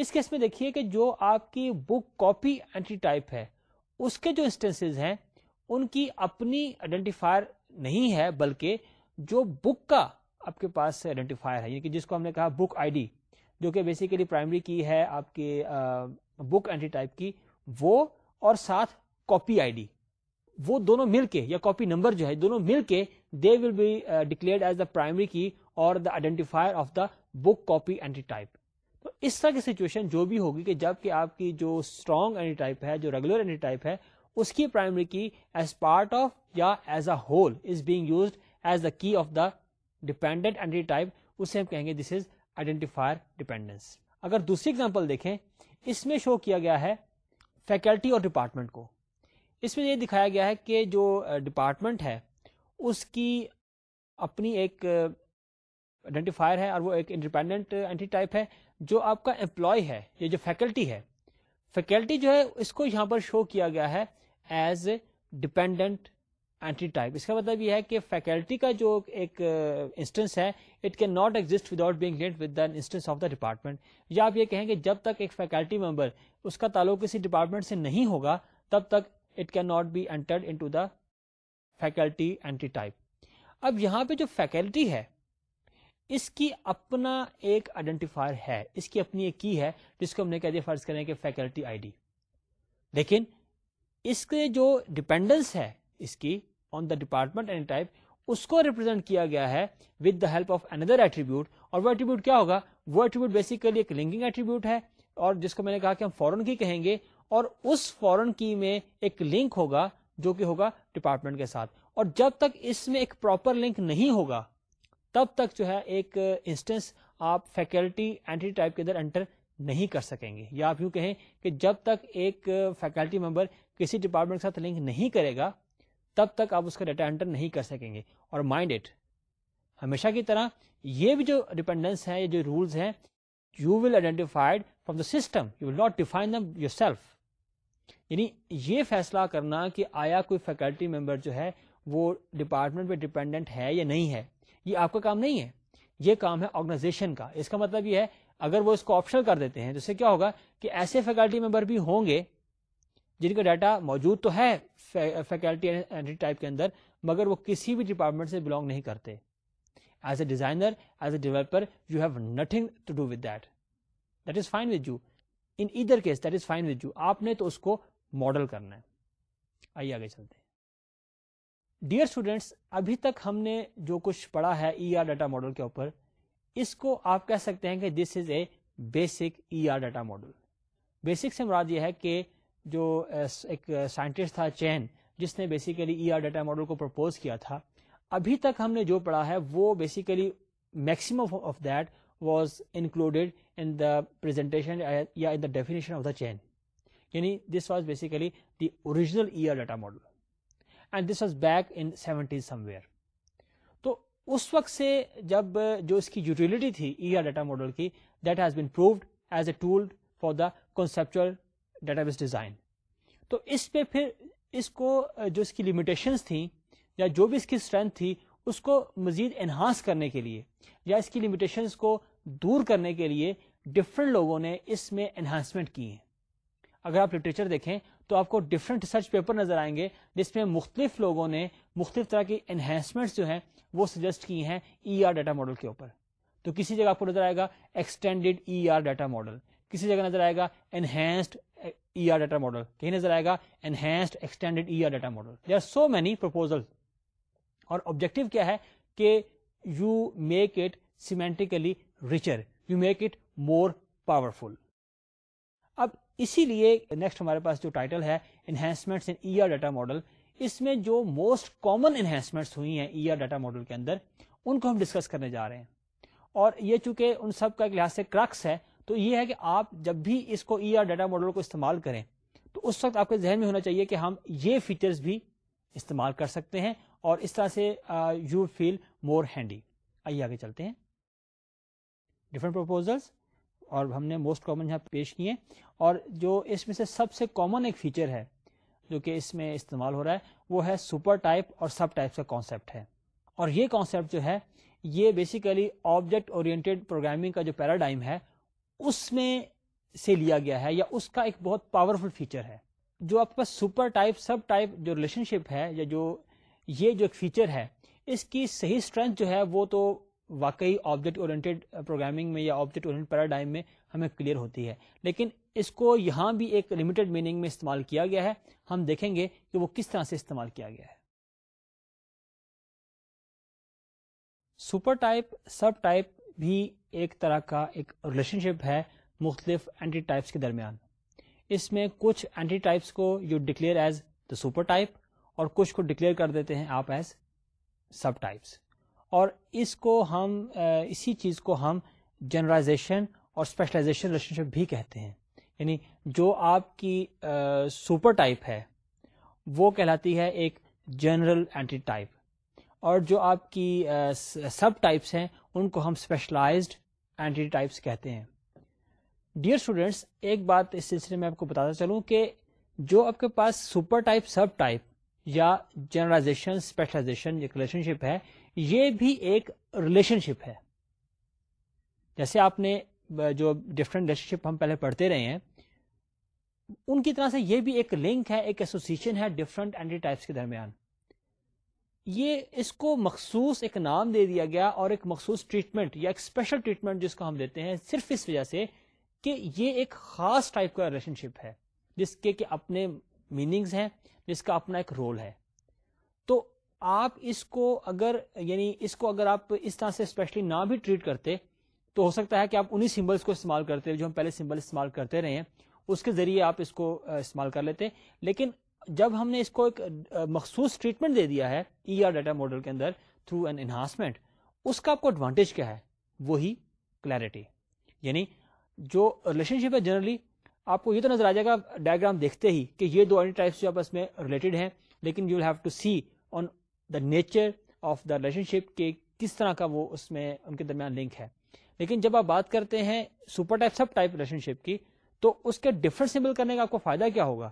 اس کیس میں دیکھیے کہ جو آپ کی بک کاپی اینٹری ٹائپ ہے اس کے جو ہیں ان کی اپنی آئیڈینٹیفائر نہیں ہے بلکہ جو بک کا آپ کے پاس آئیڈینٹیفائر ہے یعنی کہ جس کو ہم نے کہا بک آئی ڈی جو کہ بیسیکلی پرائمری کی ہے آپ کے بک اینٹری ٹائپ کی وہ اور ساتھ کاپی آئی ڈی وہ دونوں مل کے یا کاپی نمبر جو ہے دونوں مل کے they will be declare as the primary key اور the identifier of the book copy entity type تو اس طرح کی سچویشن جو بھی ہوگی کہ جب کہ آپ کی جو اسٹرانگ اینٹی ٹائپ ہے جو ریگولر اینٹی ٹائپ ہے اس کی primary key as part of یا as a whole is being used as the key of the dependent entity type اسے ہم کہیں گے دس از آئیڈینٹیفائر ڈیپینڈنس اگر دوسری اگزامپل دیکھیں اس میں شو کیا گیا ہے فیکلٹی اور ڈپارٹمنٹ کو اس میں یہ دکھایا گیا ہے کہ جو ڈپارٹمنٹ ہے اس کی اپنی ایک آئیڈینٹیفائر ہے اور وہ ایک انڈیپینڈنٹ اینٹی ٹائپ ہے جو آپ کا امپلائی ہے یا جو فیکلٹی ہے فیکلٹی جو ہے اس کو یہاں پر شو کیا گیا ہے ایز ڈپینڈنٹ اینٹی ٹائپ اس کا مطلب یہ ہے کہ فیکلٹی کا جو ایک انسٹنس ہے it can not exist without being let with instance of the department یا آپ یہ کہیں کہ جب تک ایک فیکلٹی ممبر اس کا تعلق کسی ڈپارٹمنٹ سے نہیں ہوگا تب تک it can not be entered into the faculty entity type اب یہاں پہ جو فیکلٹی ہے اس کی اپنا ایک آئیڈینٹیفائر ہے اس کی اپنی ایک کی ہے جس کو ہم نے کہہ دیا فرض کریں کہ فیکلٹی آئی ڈی لیکن اس کے جو ڈپینڈنس ہے اس کی آن دا ڈپارٹمنٹ ٹائپ اس کو ریپرزینٹ کیا گیا ہے with the help of another attribute اور وہ ایٹریبیوٹ کیا ہوگا وہ ایٹریبیوٹ بیسیکلی ایک لنکنگ ایٹریبیوٹ ہے اور جس کو میں نے کہا کہ ہم فورن کی کہیں گے اور اس فورن کی میں ایک لنک ہوگا جو کہ ہوگا ڈپارٹمنٹ کے ساتھ اور جب تک اس میں ایک پراپر لنک نہیں ہوگا تب تک جو ہے ایک انسٹنس آپ فیکلٹی اینٹری ٹائپ کے اندر انٹر نہیں کر سکیں گے یا آپ یوں کہیں کہ جب تک ایک فیکلٹی ممبر کسی ڈپارٹمنٹ کے ساتھ لنک نہیں کرے گا تب تک آپ اس کا ڈیٹا انٹر نہیں کر سکیں گے اور مائنڈ اٹ ہمیشہ کی طرح یہ بھی جو ڈپینڈنس ہے یہ جو رولس ہیں you will identified from the system you will not define them yourself یعنی یہ فیصلہ کرنا کہ آیا کوئی فیکلٹی ممبر جو ہے وہ ڈپارٹمنٹ پہ ڈپینڈنٹ ہے یا نہیں ہے یہ آپ کا کام نہیں ہے یہ کام ہے آرگنائزیشن کا اس کا مطلب یہ ہے اگر وہ اس کو آپشنل کر دیتے ہیں تو سے کیا ہوگا کہ ایسے فیکلٹی ممبر بھی ہوں گے جن کا ڈیٹا موجود تو ہے فیکلٹی ٹائپ کے اندر مگر وہ کسی بھی ڈپارٹمنٹ سے بلانگ نہیں کرتے as a designer as a developer you have nothing to do with that that is fine with you in other case that is fine you آپ نے تو اس کو ماڈل کرنا ہے آئیے آگے چلتے ہیں ڈیئر اسٹوڈینٹس ابھی تک ہم نے جو کچھ پڑھا ہے ای آر ڈیٹا ماڈل کے اوپر اس کو آپ کہہ سکتے ہیں کہ this is a basic E R data model basic سے مراد یہ ہے کہ جو ایک سائنٹسٹ تھا چین جس نے basically E R data model کو پرپوز کیا تھا ابھی تک ہم نے جو پڑھا ہے وہ basically maximum of that was included in in the the presentation یا ڈیفینیشن آف دا چین یعنی this was basically the original E R data model and this was back in seventies somewhere تو اس وقت سے جب uh, جو اس کی یوٹیلٹی تھی ای آر ڈیٹا ماڈل کی that has been proved as a tool for the conceptual database design تو اس پہ پھر اس کو uh, جو اس کی لمیٹیشنس تھیں یا جو بھی اس کی اسٹرینتھ تھی اس کو مزید انہانس کرنے کے لیے یا اس کی لمیٹیشنس کو دور کرنے کے لیے ڈفرنٹ لوگوں نے اس میں انہانسمنٹ کی ہیں اگر آپ لٹریچر دیکھیں تو آپ کو ڈفرنٹ ریسرچ پیپر نظر آئیں گے جس میں مختلف لوگوں نے مختلف طرح کی انہینسمنٹ جو ہیں وہ سجیسٹ کی ہیں ای آر ڈیٹا ماڈل کے اوپر تو کسی جگہ آپ کو نظر آئے گا extended E R data model کسی جگہ نظر آئے گا enhanced E R data model کہیں نظر آئے گا enhanced extended E R data model they are so many proposal اور آبجیکٹو کیا ہے کہ you make it semantically richer you make it more powerful اب اسی لیے نیکسٹ ہمارے پاس جو ٹائٹل ہے enhancement in E R data model اس میں جو موسٹ کامن انہینسمنٹس ہوئی ہیں ای آر ڈیٹا ماڈل کے اندر ان کو ہم ڈسکس کرنے جا رہے ہیں اور یہ چونکہ ان سب کا ایک لحاظ سے کرکس ہے تو یہ ہے کہ آپ جب بھی اس کو ای آر ڈیٹا ماڈل کو استعمال کریں تو اس وقت آپ کے ذہن میں ہونا چاہیے کہ ہم یہ فیچرز بھی استعمال کر سکتے ہیں اور اس طرح سے یو فیل مور ہینڈی آئیے آگے چلتے ہیں ڈفرنٹ پرپوزلس اور ہم نے موسٹ کامن یہاں پیش کیے اور جو اس میں سے سب سے کامن ایک فیچر ہے جو کہ اس میں استعمال ہو رہا ہے وہ ہے سپر ٹائپ اور سب کا کانسیپٹ ہے اور یہ کانسیپٹ جو ہے یہ بیسیکلی آبجیکٹ اورینٹیڈ پروگرامنگ کا جو پیراڈائم ہے اس میں سے لیا گیا ہے یا اس کا ایک بہت پاورفل فیچر ہے جو آپ کا سپر ٹائپ سب ٹائپ جو ریلیشن شپ ہے یا جو یہ جو ایک فیچر ہے اس کی صحیح اسٹرینتھ جو ہے وہ تو واقعی آبجیکٹ اورینٹیڈ پروگرامنگ میں یا آبجیکٹ اورینٹ پیراڈائم میں ہمیں کلیئر ہوتی ہے لیکن اس کو یہاں بھی ایک لمیٹڈ میننگ میں استعمال کیا گیا ہے ہم دیکھیں گے کہ وہ کس طرح سے استعمال کیا گیا ہے سپر ٹائپ سب ٹائپ بھی ایک طرح کا ایک ریلیشن شپ ہے مختلف اینٹی ٹائپس کے درمیان اس میں کچھ اینٹی ٹائپس کو you declare as the super type اور کچھ کو ڈکلیئر کر دیتے ہیں آپ ایز سب ٹائپس اور اس کو ہم اسی چیز کو ہم جنرائزیشن اور اسپیشلائزیشن ریلیشن شپ بھی کہتے ہیں یعنی جو آپ کی سپر ٹائپ ہے وہ کہلاتی ہے ایک جنرل اینٹی ٹائپ اور جو آپ کی سب ٹائپس ہیں ان کو ہم اسپیشلائزڈ اینٹی ٹائپس کہتے ہیں ڈیئر اسٹوڈینٹس ایک بات اس سلسلے میں آپ کو بتاتا چلوں کہ جو آپ کے پاس سپر ٹائپ سب ٹائپ یا جنرلائزیشن اسپیشلائزیشن ریلیشن شپ ہے یہ بھی ایک ریلیشن شپ ہے جیسے آپ نے جو ڈفرینٹ ریلیشن شپ ہم پہلے پڑھتے رہے ہیں ان کی طرح سے یہ بھی ایک لنک ہے ایک ایسوسیشن ہے ڈفرنٹ کے درمیان یہ اس کو مخصوص ایک نام دے دیا گیا اور ایک مخصوص ٹریٹمنٹ یا ایک اسپیشل ٹریٹمنٹ جس کو ہم دیتے ہیں صرف اس وجہ سے کہ یہ ایک خاص ٹائپ کا ریلیشن شپ ہے جس کے کہ اپنے میننگز ہیں جس کا اپنا ایک رول ہے تو آپ اس کو اگر یعنی اس کو اگر آپ اس طرح سے اسپیشلی نہ بھی ٹریٹ کرتے تو ہو سکتا ہے کہ آپ انہیں سمبلس کو استعمال کرتے جو ہم پہلے سمبل استعمال کرتے رہے ہیں اس کے ذریعے آپ اس کو استعمال کر لیتے لیکن جب ہم نے اس کو ایک مخصوص ٹریٹمنٹ دے دیا ہے ای آر ڈیٹا ماڈل کے اندر تھرو این انہانسمنٹ اس کا آپ کو ایڈوانٹیج کیا ہے وہی کلیرٹی یعنی جو ریلیشن شپ ہے جنرلی آپ کو یہ تو نظر آ جائے گا ڈائگرام دیکھتے ہی کہ یہ دو ٹائپس جو میں ریلیٹڈ ہیں لیکن you have to see on the nature of the relationship کے کس طرح کا وہ اس میں ان کے درمیان لنک ہے لیکن جب آپ بات کرتے ہیں super type sub type relationship کی تو اس کے ڈفرنس سمبل کرنے کا آپ کو فائدہ کیا ہوگا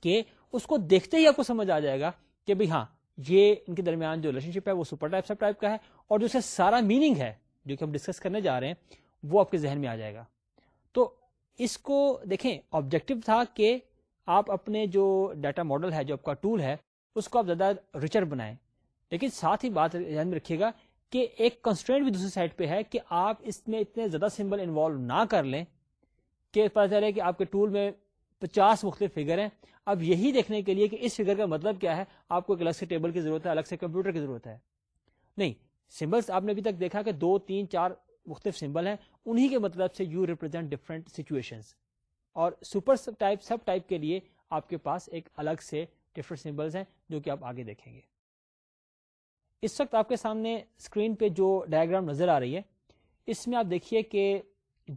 کہ اس کو دیکھتے ہی آپ کو سمجھ آ جائے گا کہ بھائی ہاں یہ ان کے درمیان جو ریلیشن شپ ہے وہ سپر ٹائپ سب ٹائپ کا ہے اور جو اسے سارا میننگ ہے جو کہ ہم ڈسکس کرنے جا رہے ہیں وہ آپ کے ذہن میں آ جائے گا تو اس کو دیکھیں آبجیکٹو تھا کہ آپ اپنے جو ڈیٹا ماڈل ہے جو آپ کا ٹول ہے اس کو آپ زیادہ ریچر بنائیں لیکن ساتھ ہی بات میں رکھیے گا کہ ایک کنسٹرینٹ بھی دوسری سائڈ پہ ہے کہ آپ اس میں اتنے زیادہ سمبل انوالو نہ کر لیں کہ پتا چلے کہ آپ کے ٹول میں پچاس مختلف فگر ہیں اب یہی دیکھنے کے لیے کہ اس فگر کا مطلب کیا ہے آپ کو ایک الگ سے ٹیبل کی ضرورت ہے الگ سے کمپیوٹر کی ضرورت ہے نہیں سمبلس آپ نے ابھی تک دیکھا کہ دو تین چار مختلف سمبل ہیں انہی کے مطلب سے یو ریپرزینٹ ڈفرنٹ سچویشن اور سپر ٹائپ سب ٹائپ کے لیے آپ کے پاس ایک الگ سے ڈفرنٹ سمبلس ہیں جو کہ آپ آگے دیکھیں گے اس وقت آپ کے سامنے اسکرین پہ جو ڈائگرام نظر آ رہی ہے اس میں آپ دیکھیے کہ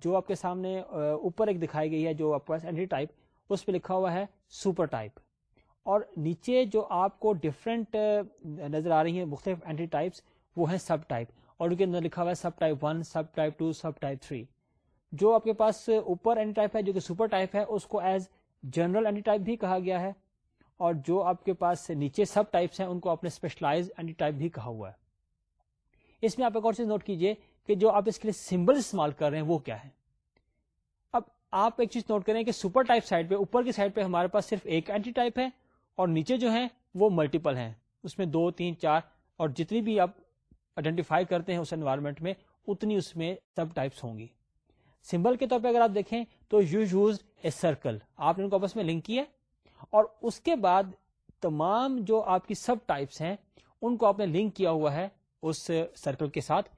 جو آپ کے سامنے اوپر ایک دکھائی گئی ہے جو آپ کے پاس اینٹری ٹائپ اس پہ لکھا ہوا ہے سپر ٹائپ اور نیچے جو آپ کو ڈفرینٹ نظر آ رہی ہیں مختلف اینٹری ٹائپس وہ ہیں سب ٹائپ اور ان کے اندر لکھا ہوا ہے sub type one sub type two sub type three جو آپ کے پاس اوپر اینٹی ٹائپ ہے جو کہ سپر ٹائپ ہے اس کو ایز جنرل اینٹی ٹائپ بھی کہا گیا ہے اور جو آپ کے پاس نیچے سب ٹائپس ہیں ان کو آپ نے اسپیشلائز اینٹی ٹائپ بھی کہا ہوا ہے اس میں آپ ایک اور چیز نوٹ کیجئے کہ جو آپ اس کے لیے سمبل استعمال کر رہے ہیں وہ کیا ہے اب آپ ایک چیز نوٹ کریں کہ سپر ٹائپ سائڈ پہ اوپر کی سائڈ پہ ہمارے پاس صرف ایک اینٹی ٹائپ ہے اور نیچے جو ہیں وہ ملٹیپل ہیں اس میں دو تین چار اور جتنی بھی آپ آئیڈینٹیفائی کرتے ہیں اس انوائرمنٹ میں اتنی اس میں سب ٹائپس ہوں گی سمبل کے طور پہ اگر آپ دیکھیں تو یو یوز اے سرکل آپ نے ان کو آپس میں لنک کیا اور اس کے بعد تمام جو آپ کی سب ٹائپس ہیں ان کو آپ نے لنک کیا ہوا ہے اس سرکل کے ساتھ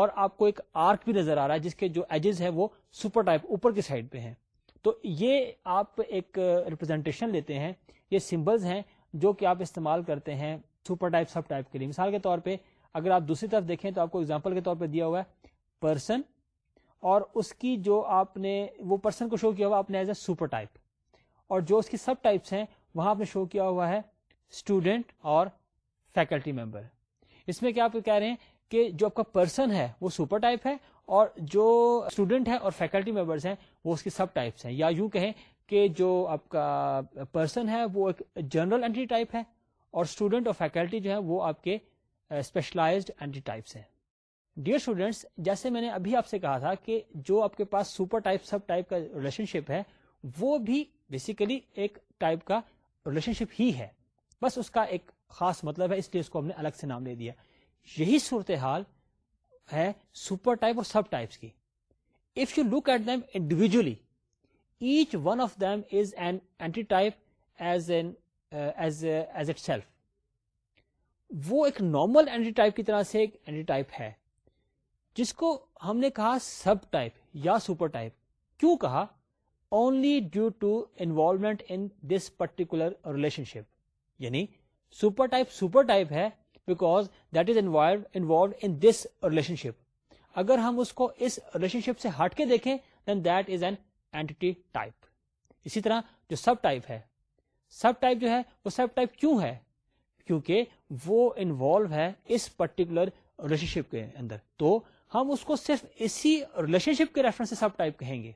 اور آپ کو ایک آرک بھی نظر آ رہا ہے جس کے جو ایجز ہے وہ سپر ٹائپ اوپر کی سائڈ پہ ہیں تو یہ آپ ایک ریپرزینٹیشن لیتے ہیں یہ سمبلز ہیں جو کہ آپ استعمال کرتے ہیں سپر ٹائپ سب ٹائپ کے لیے مثال کے طور پہ اگر آپ دوسری طرف دیکھیں تو آپ کو اگزامپل کے طور پہ دیا ہوا ہے پرسن اور اس کی جو آپ نے وہ پرسن کو شو کیا ہوا آپ نے ایز اے سپر ٹائپ اور جو اس کی سب ٹائپس ہیں وہاں آپ نے شو کیا ہوا ہے اسٹوڈینٹ اور فیکلٹی ممبر اس میں کیا آپ کہہ رہے ہیں کہ جو آپ کا پرسن ہے وہ سپر ٹائپ ہے اور جو اسٹوڈینٹ ہے اور فیکلٹی ممبرس ہیں وہ اس کی سب ٹائپس ہیں یا یوں کہیں کہ جو آپ کا پرسن ہے وہ ایک جنرل اینٹی ٹائپ ہے اور اسٹوڈینٹ اور فیکلٹی جو ہے وہ آپ کے اسپیشلائزڈ اینٹی ٹائپس ہیں ڈیئر اسٹوڈینٹس جیسے میں نے ابھی آپ سے کہا تھا کہ جو آپ کے پاس سپر ٹائپ سب ٹائپ کا ریلیشن شپ ہے وہ بھی بیسیکلی ایک ٹائپ کا ریلیشن شپ ہی ہے بس اس کا ایک خاص مطلب ہے اس لیے اس کو ہم نے الگ سے نام دے دیا یہی صورتحال ہے سپر ٹائپ اور سب ٹائپس کی if you look at them individually each one of them is an entity type as an as as itself وہ ایک نارمل اینٹی ٹائپ کی طرح سے ایک اینٹی ٹائپ ہے جس کو ہم نے کہا سب ٹائپ یا سپر ٹائپ کیوں کہا only due to involvement in this particular relationship یعنی سپر سپر ٹائپ ٹائپ ہے because that is in this relationship اگر ہم اس کو اس ریلیشن شپ سے ہٹ کے دیکھیں then that is an entity type اسی طرح جو سب ٹائپ ہے سب ٹائپ جو ہے وہ سب ٹائپ کیوں ہے کیونکہ وہ انوالو ہے اس پرٹیکولر ریلیشن شپ کے اندر تو ہم اس کو صرف اسی ریلیشن شپ کے ریفرنس سے سب ٹائپ کہیں گے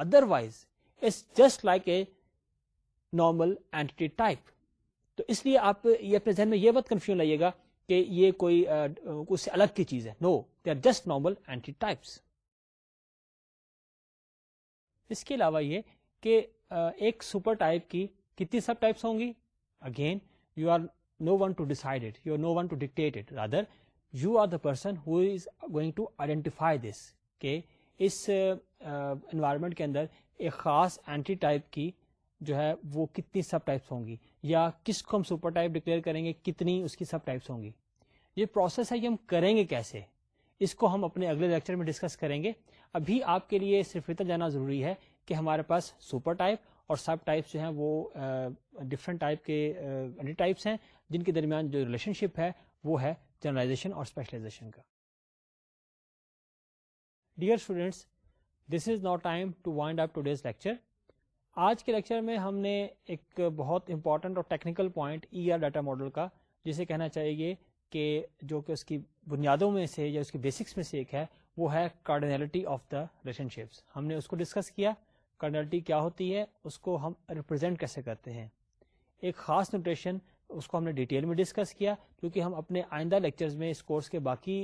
otherwise it's just like a normal entity type تو اس لیے آپ یہ اپنے ذہن میں یہ بات کنفیوژن لائیے گا کہ یہ کوئی اس سے الگ کی چیز ہے no they are just normal entity types اس کے علاوہ یہ کہ ایک سپر ٹائپ کی کتنی سب ٹائپس ہوں گی again you are no one to decide it you are no one to dictate it rather you are the person who is going to identify this کہ اس انوائرمنٹ کے اندر ایک خاص اینٹی ٹائپ کی جو ہے وہ کتنی سب ٹائپس ہوں گی یا کس کو ہم سپر ٹائپ ڈکلیئر کریں گے کتنی اس کی سب ٹائپس ہوں گی یہ پروسیس ہے ہم کریں گے کیسے اس کو ہم اپنے اگلے لیکچر میں ڈسکس کریں گے ابھی آپ کے لیے صرف اتنا جانا ضروری ہے کہ ہمارے پاس سپر ٹائپ اور سب ٹائپس جو ہیں وہ ڈفرنٹ کے ٹائپس ہیں جن کے درمیان جو ریلیشن شپ ہے وہ ہے جرنلائزیشن اور اسپیشلائزیشن کا dear students this is not time to wind up today's lecture آج کے لیکچر میں ہم نے ایک بہت امپورٹنٹ اور technical point E R data model کا جسے کہنا چاہیے کہ جو کہ اس کی بنیادوں میں سے یا اس کی بیسکس میں سے ایک ہے وہ ہے cardinality of the relationships ہم نے اس کو ڈسکس کیا کارڈنیلٹی کیا ہوتی ہے اس کو ہم ریپرزینٹ کیسے کرتے ہیں ایک خاص نوٹریشن اس کو ہم نے ڈیٹیل میں ڈسکس کیا کیونکہ ہم اپنے آئندہ لیکچرز میں اس کورس کے باقی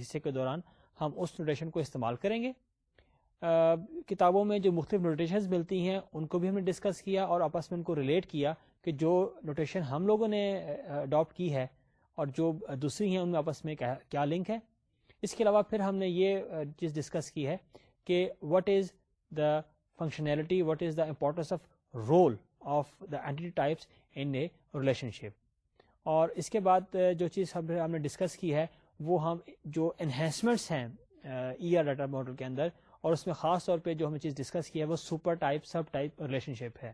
حصے کے دوران ہم اس نوٹریشن کو استعمال کریں گے کتابوں میں جو مختلف نوٹیشنز ملتی ہیں ان کو بھی ہم نے ڈسکس کیا اور آپس میں ان کو ریلیٹ کیا کہ جو نوٹیشن ہم لوگوں نے اڈاپٹ کی ہے اور جو دوسری ہیں ان میں آپس میں کیا لنک ہے اس کے علاوہ پھر ہم نے یہ چیز ڈسکس کی ہے کہ what is the functionality what is the importance of role of the entity types in a relationship اور اس کے بعد جو چیز ہم نے ڈسکس کی ہے وہ ہم جو انہینسمنٹس ہیں ای آر ڈاٹا ماڈل کے اندر اور اس میں خاص طور پہ جو ہم نے چیز ڈسکس کی ہے وہ super type sub type relationship ہے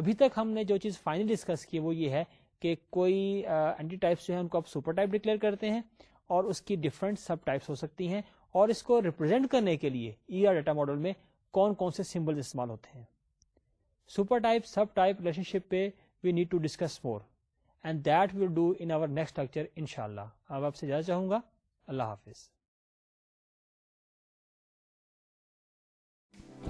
ابھی تک ہم نے جو چیز فائنلی ڈسکس کی وہ یہ ہے کہ کوئی اینٹی ٹائپس جو ان کو آپ سپر ٹائپ ڈکلیئر کرتے ہیں اور اس کی سب ٹائپس ہو سکتی ہیں اور اس کو ریپرزینٹ کرنے کے لیے ای آر ڈیٹا ماڈل میں کون کون سے سمبل استعمال ہوتے ہیں super type sub type relationship پہ we need to discuss more and that will do in lecture ان شاء اللہ اب آپ سے چاہوں گا اللہ حافظ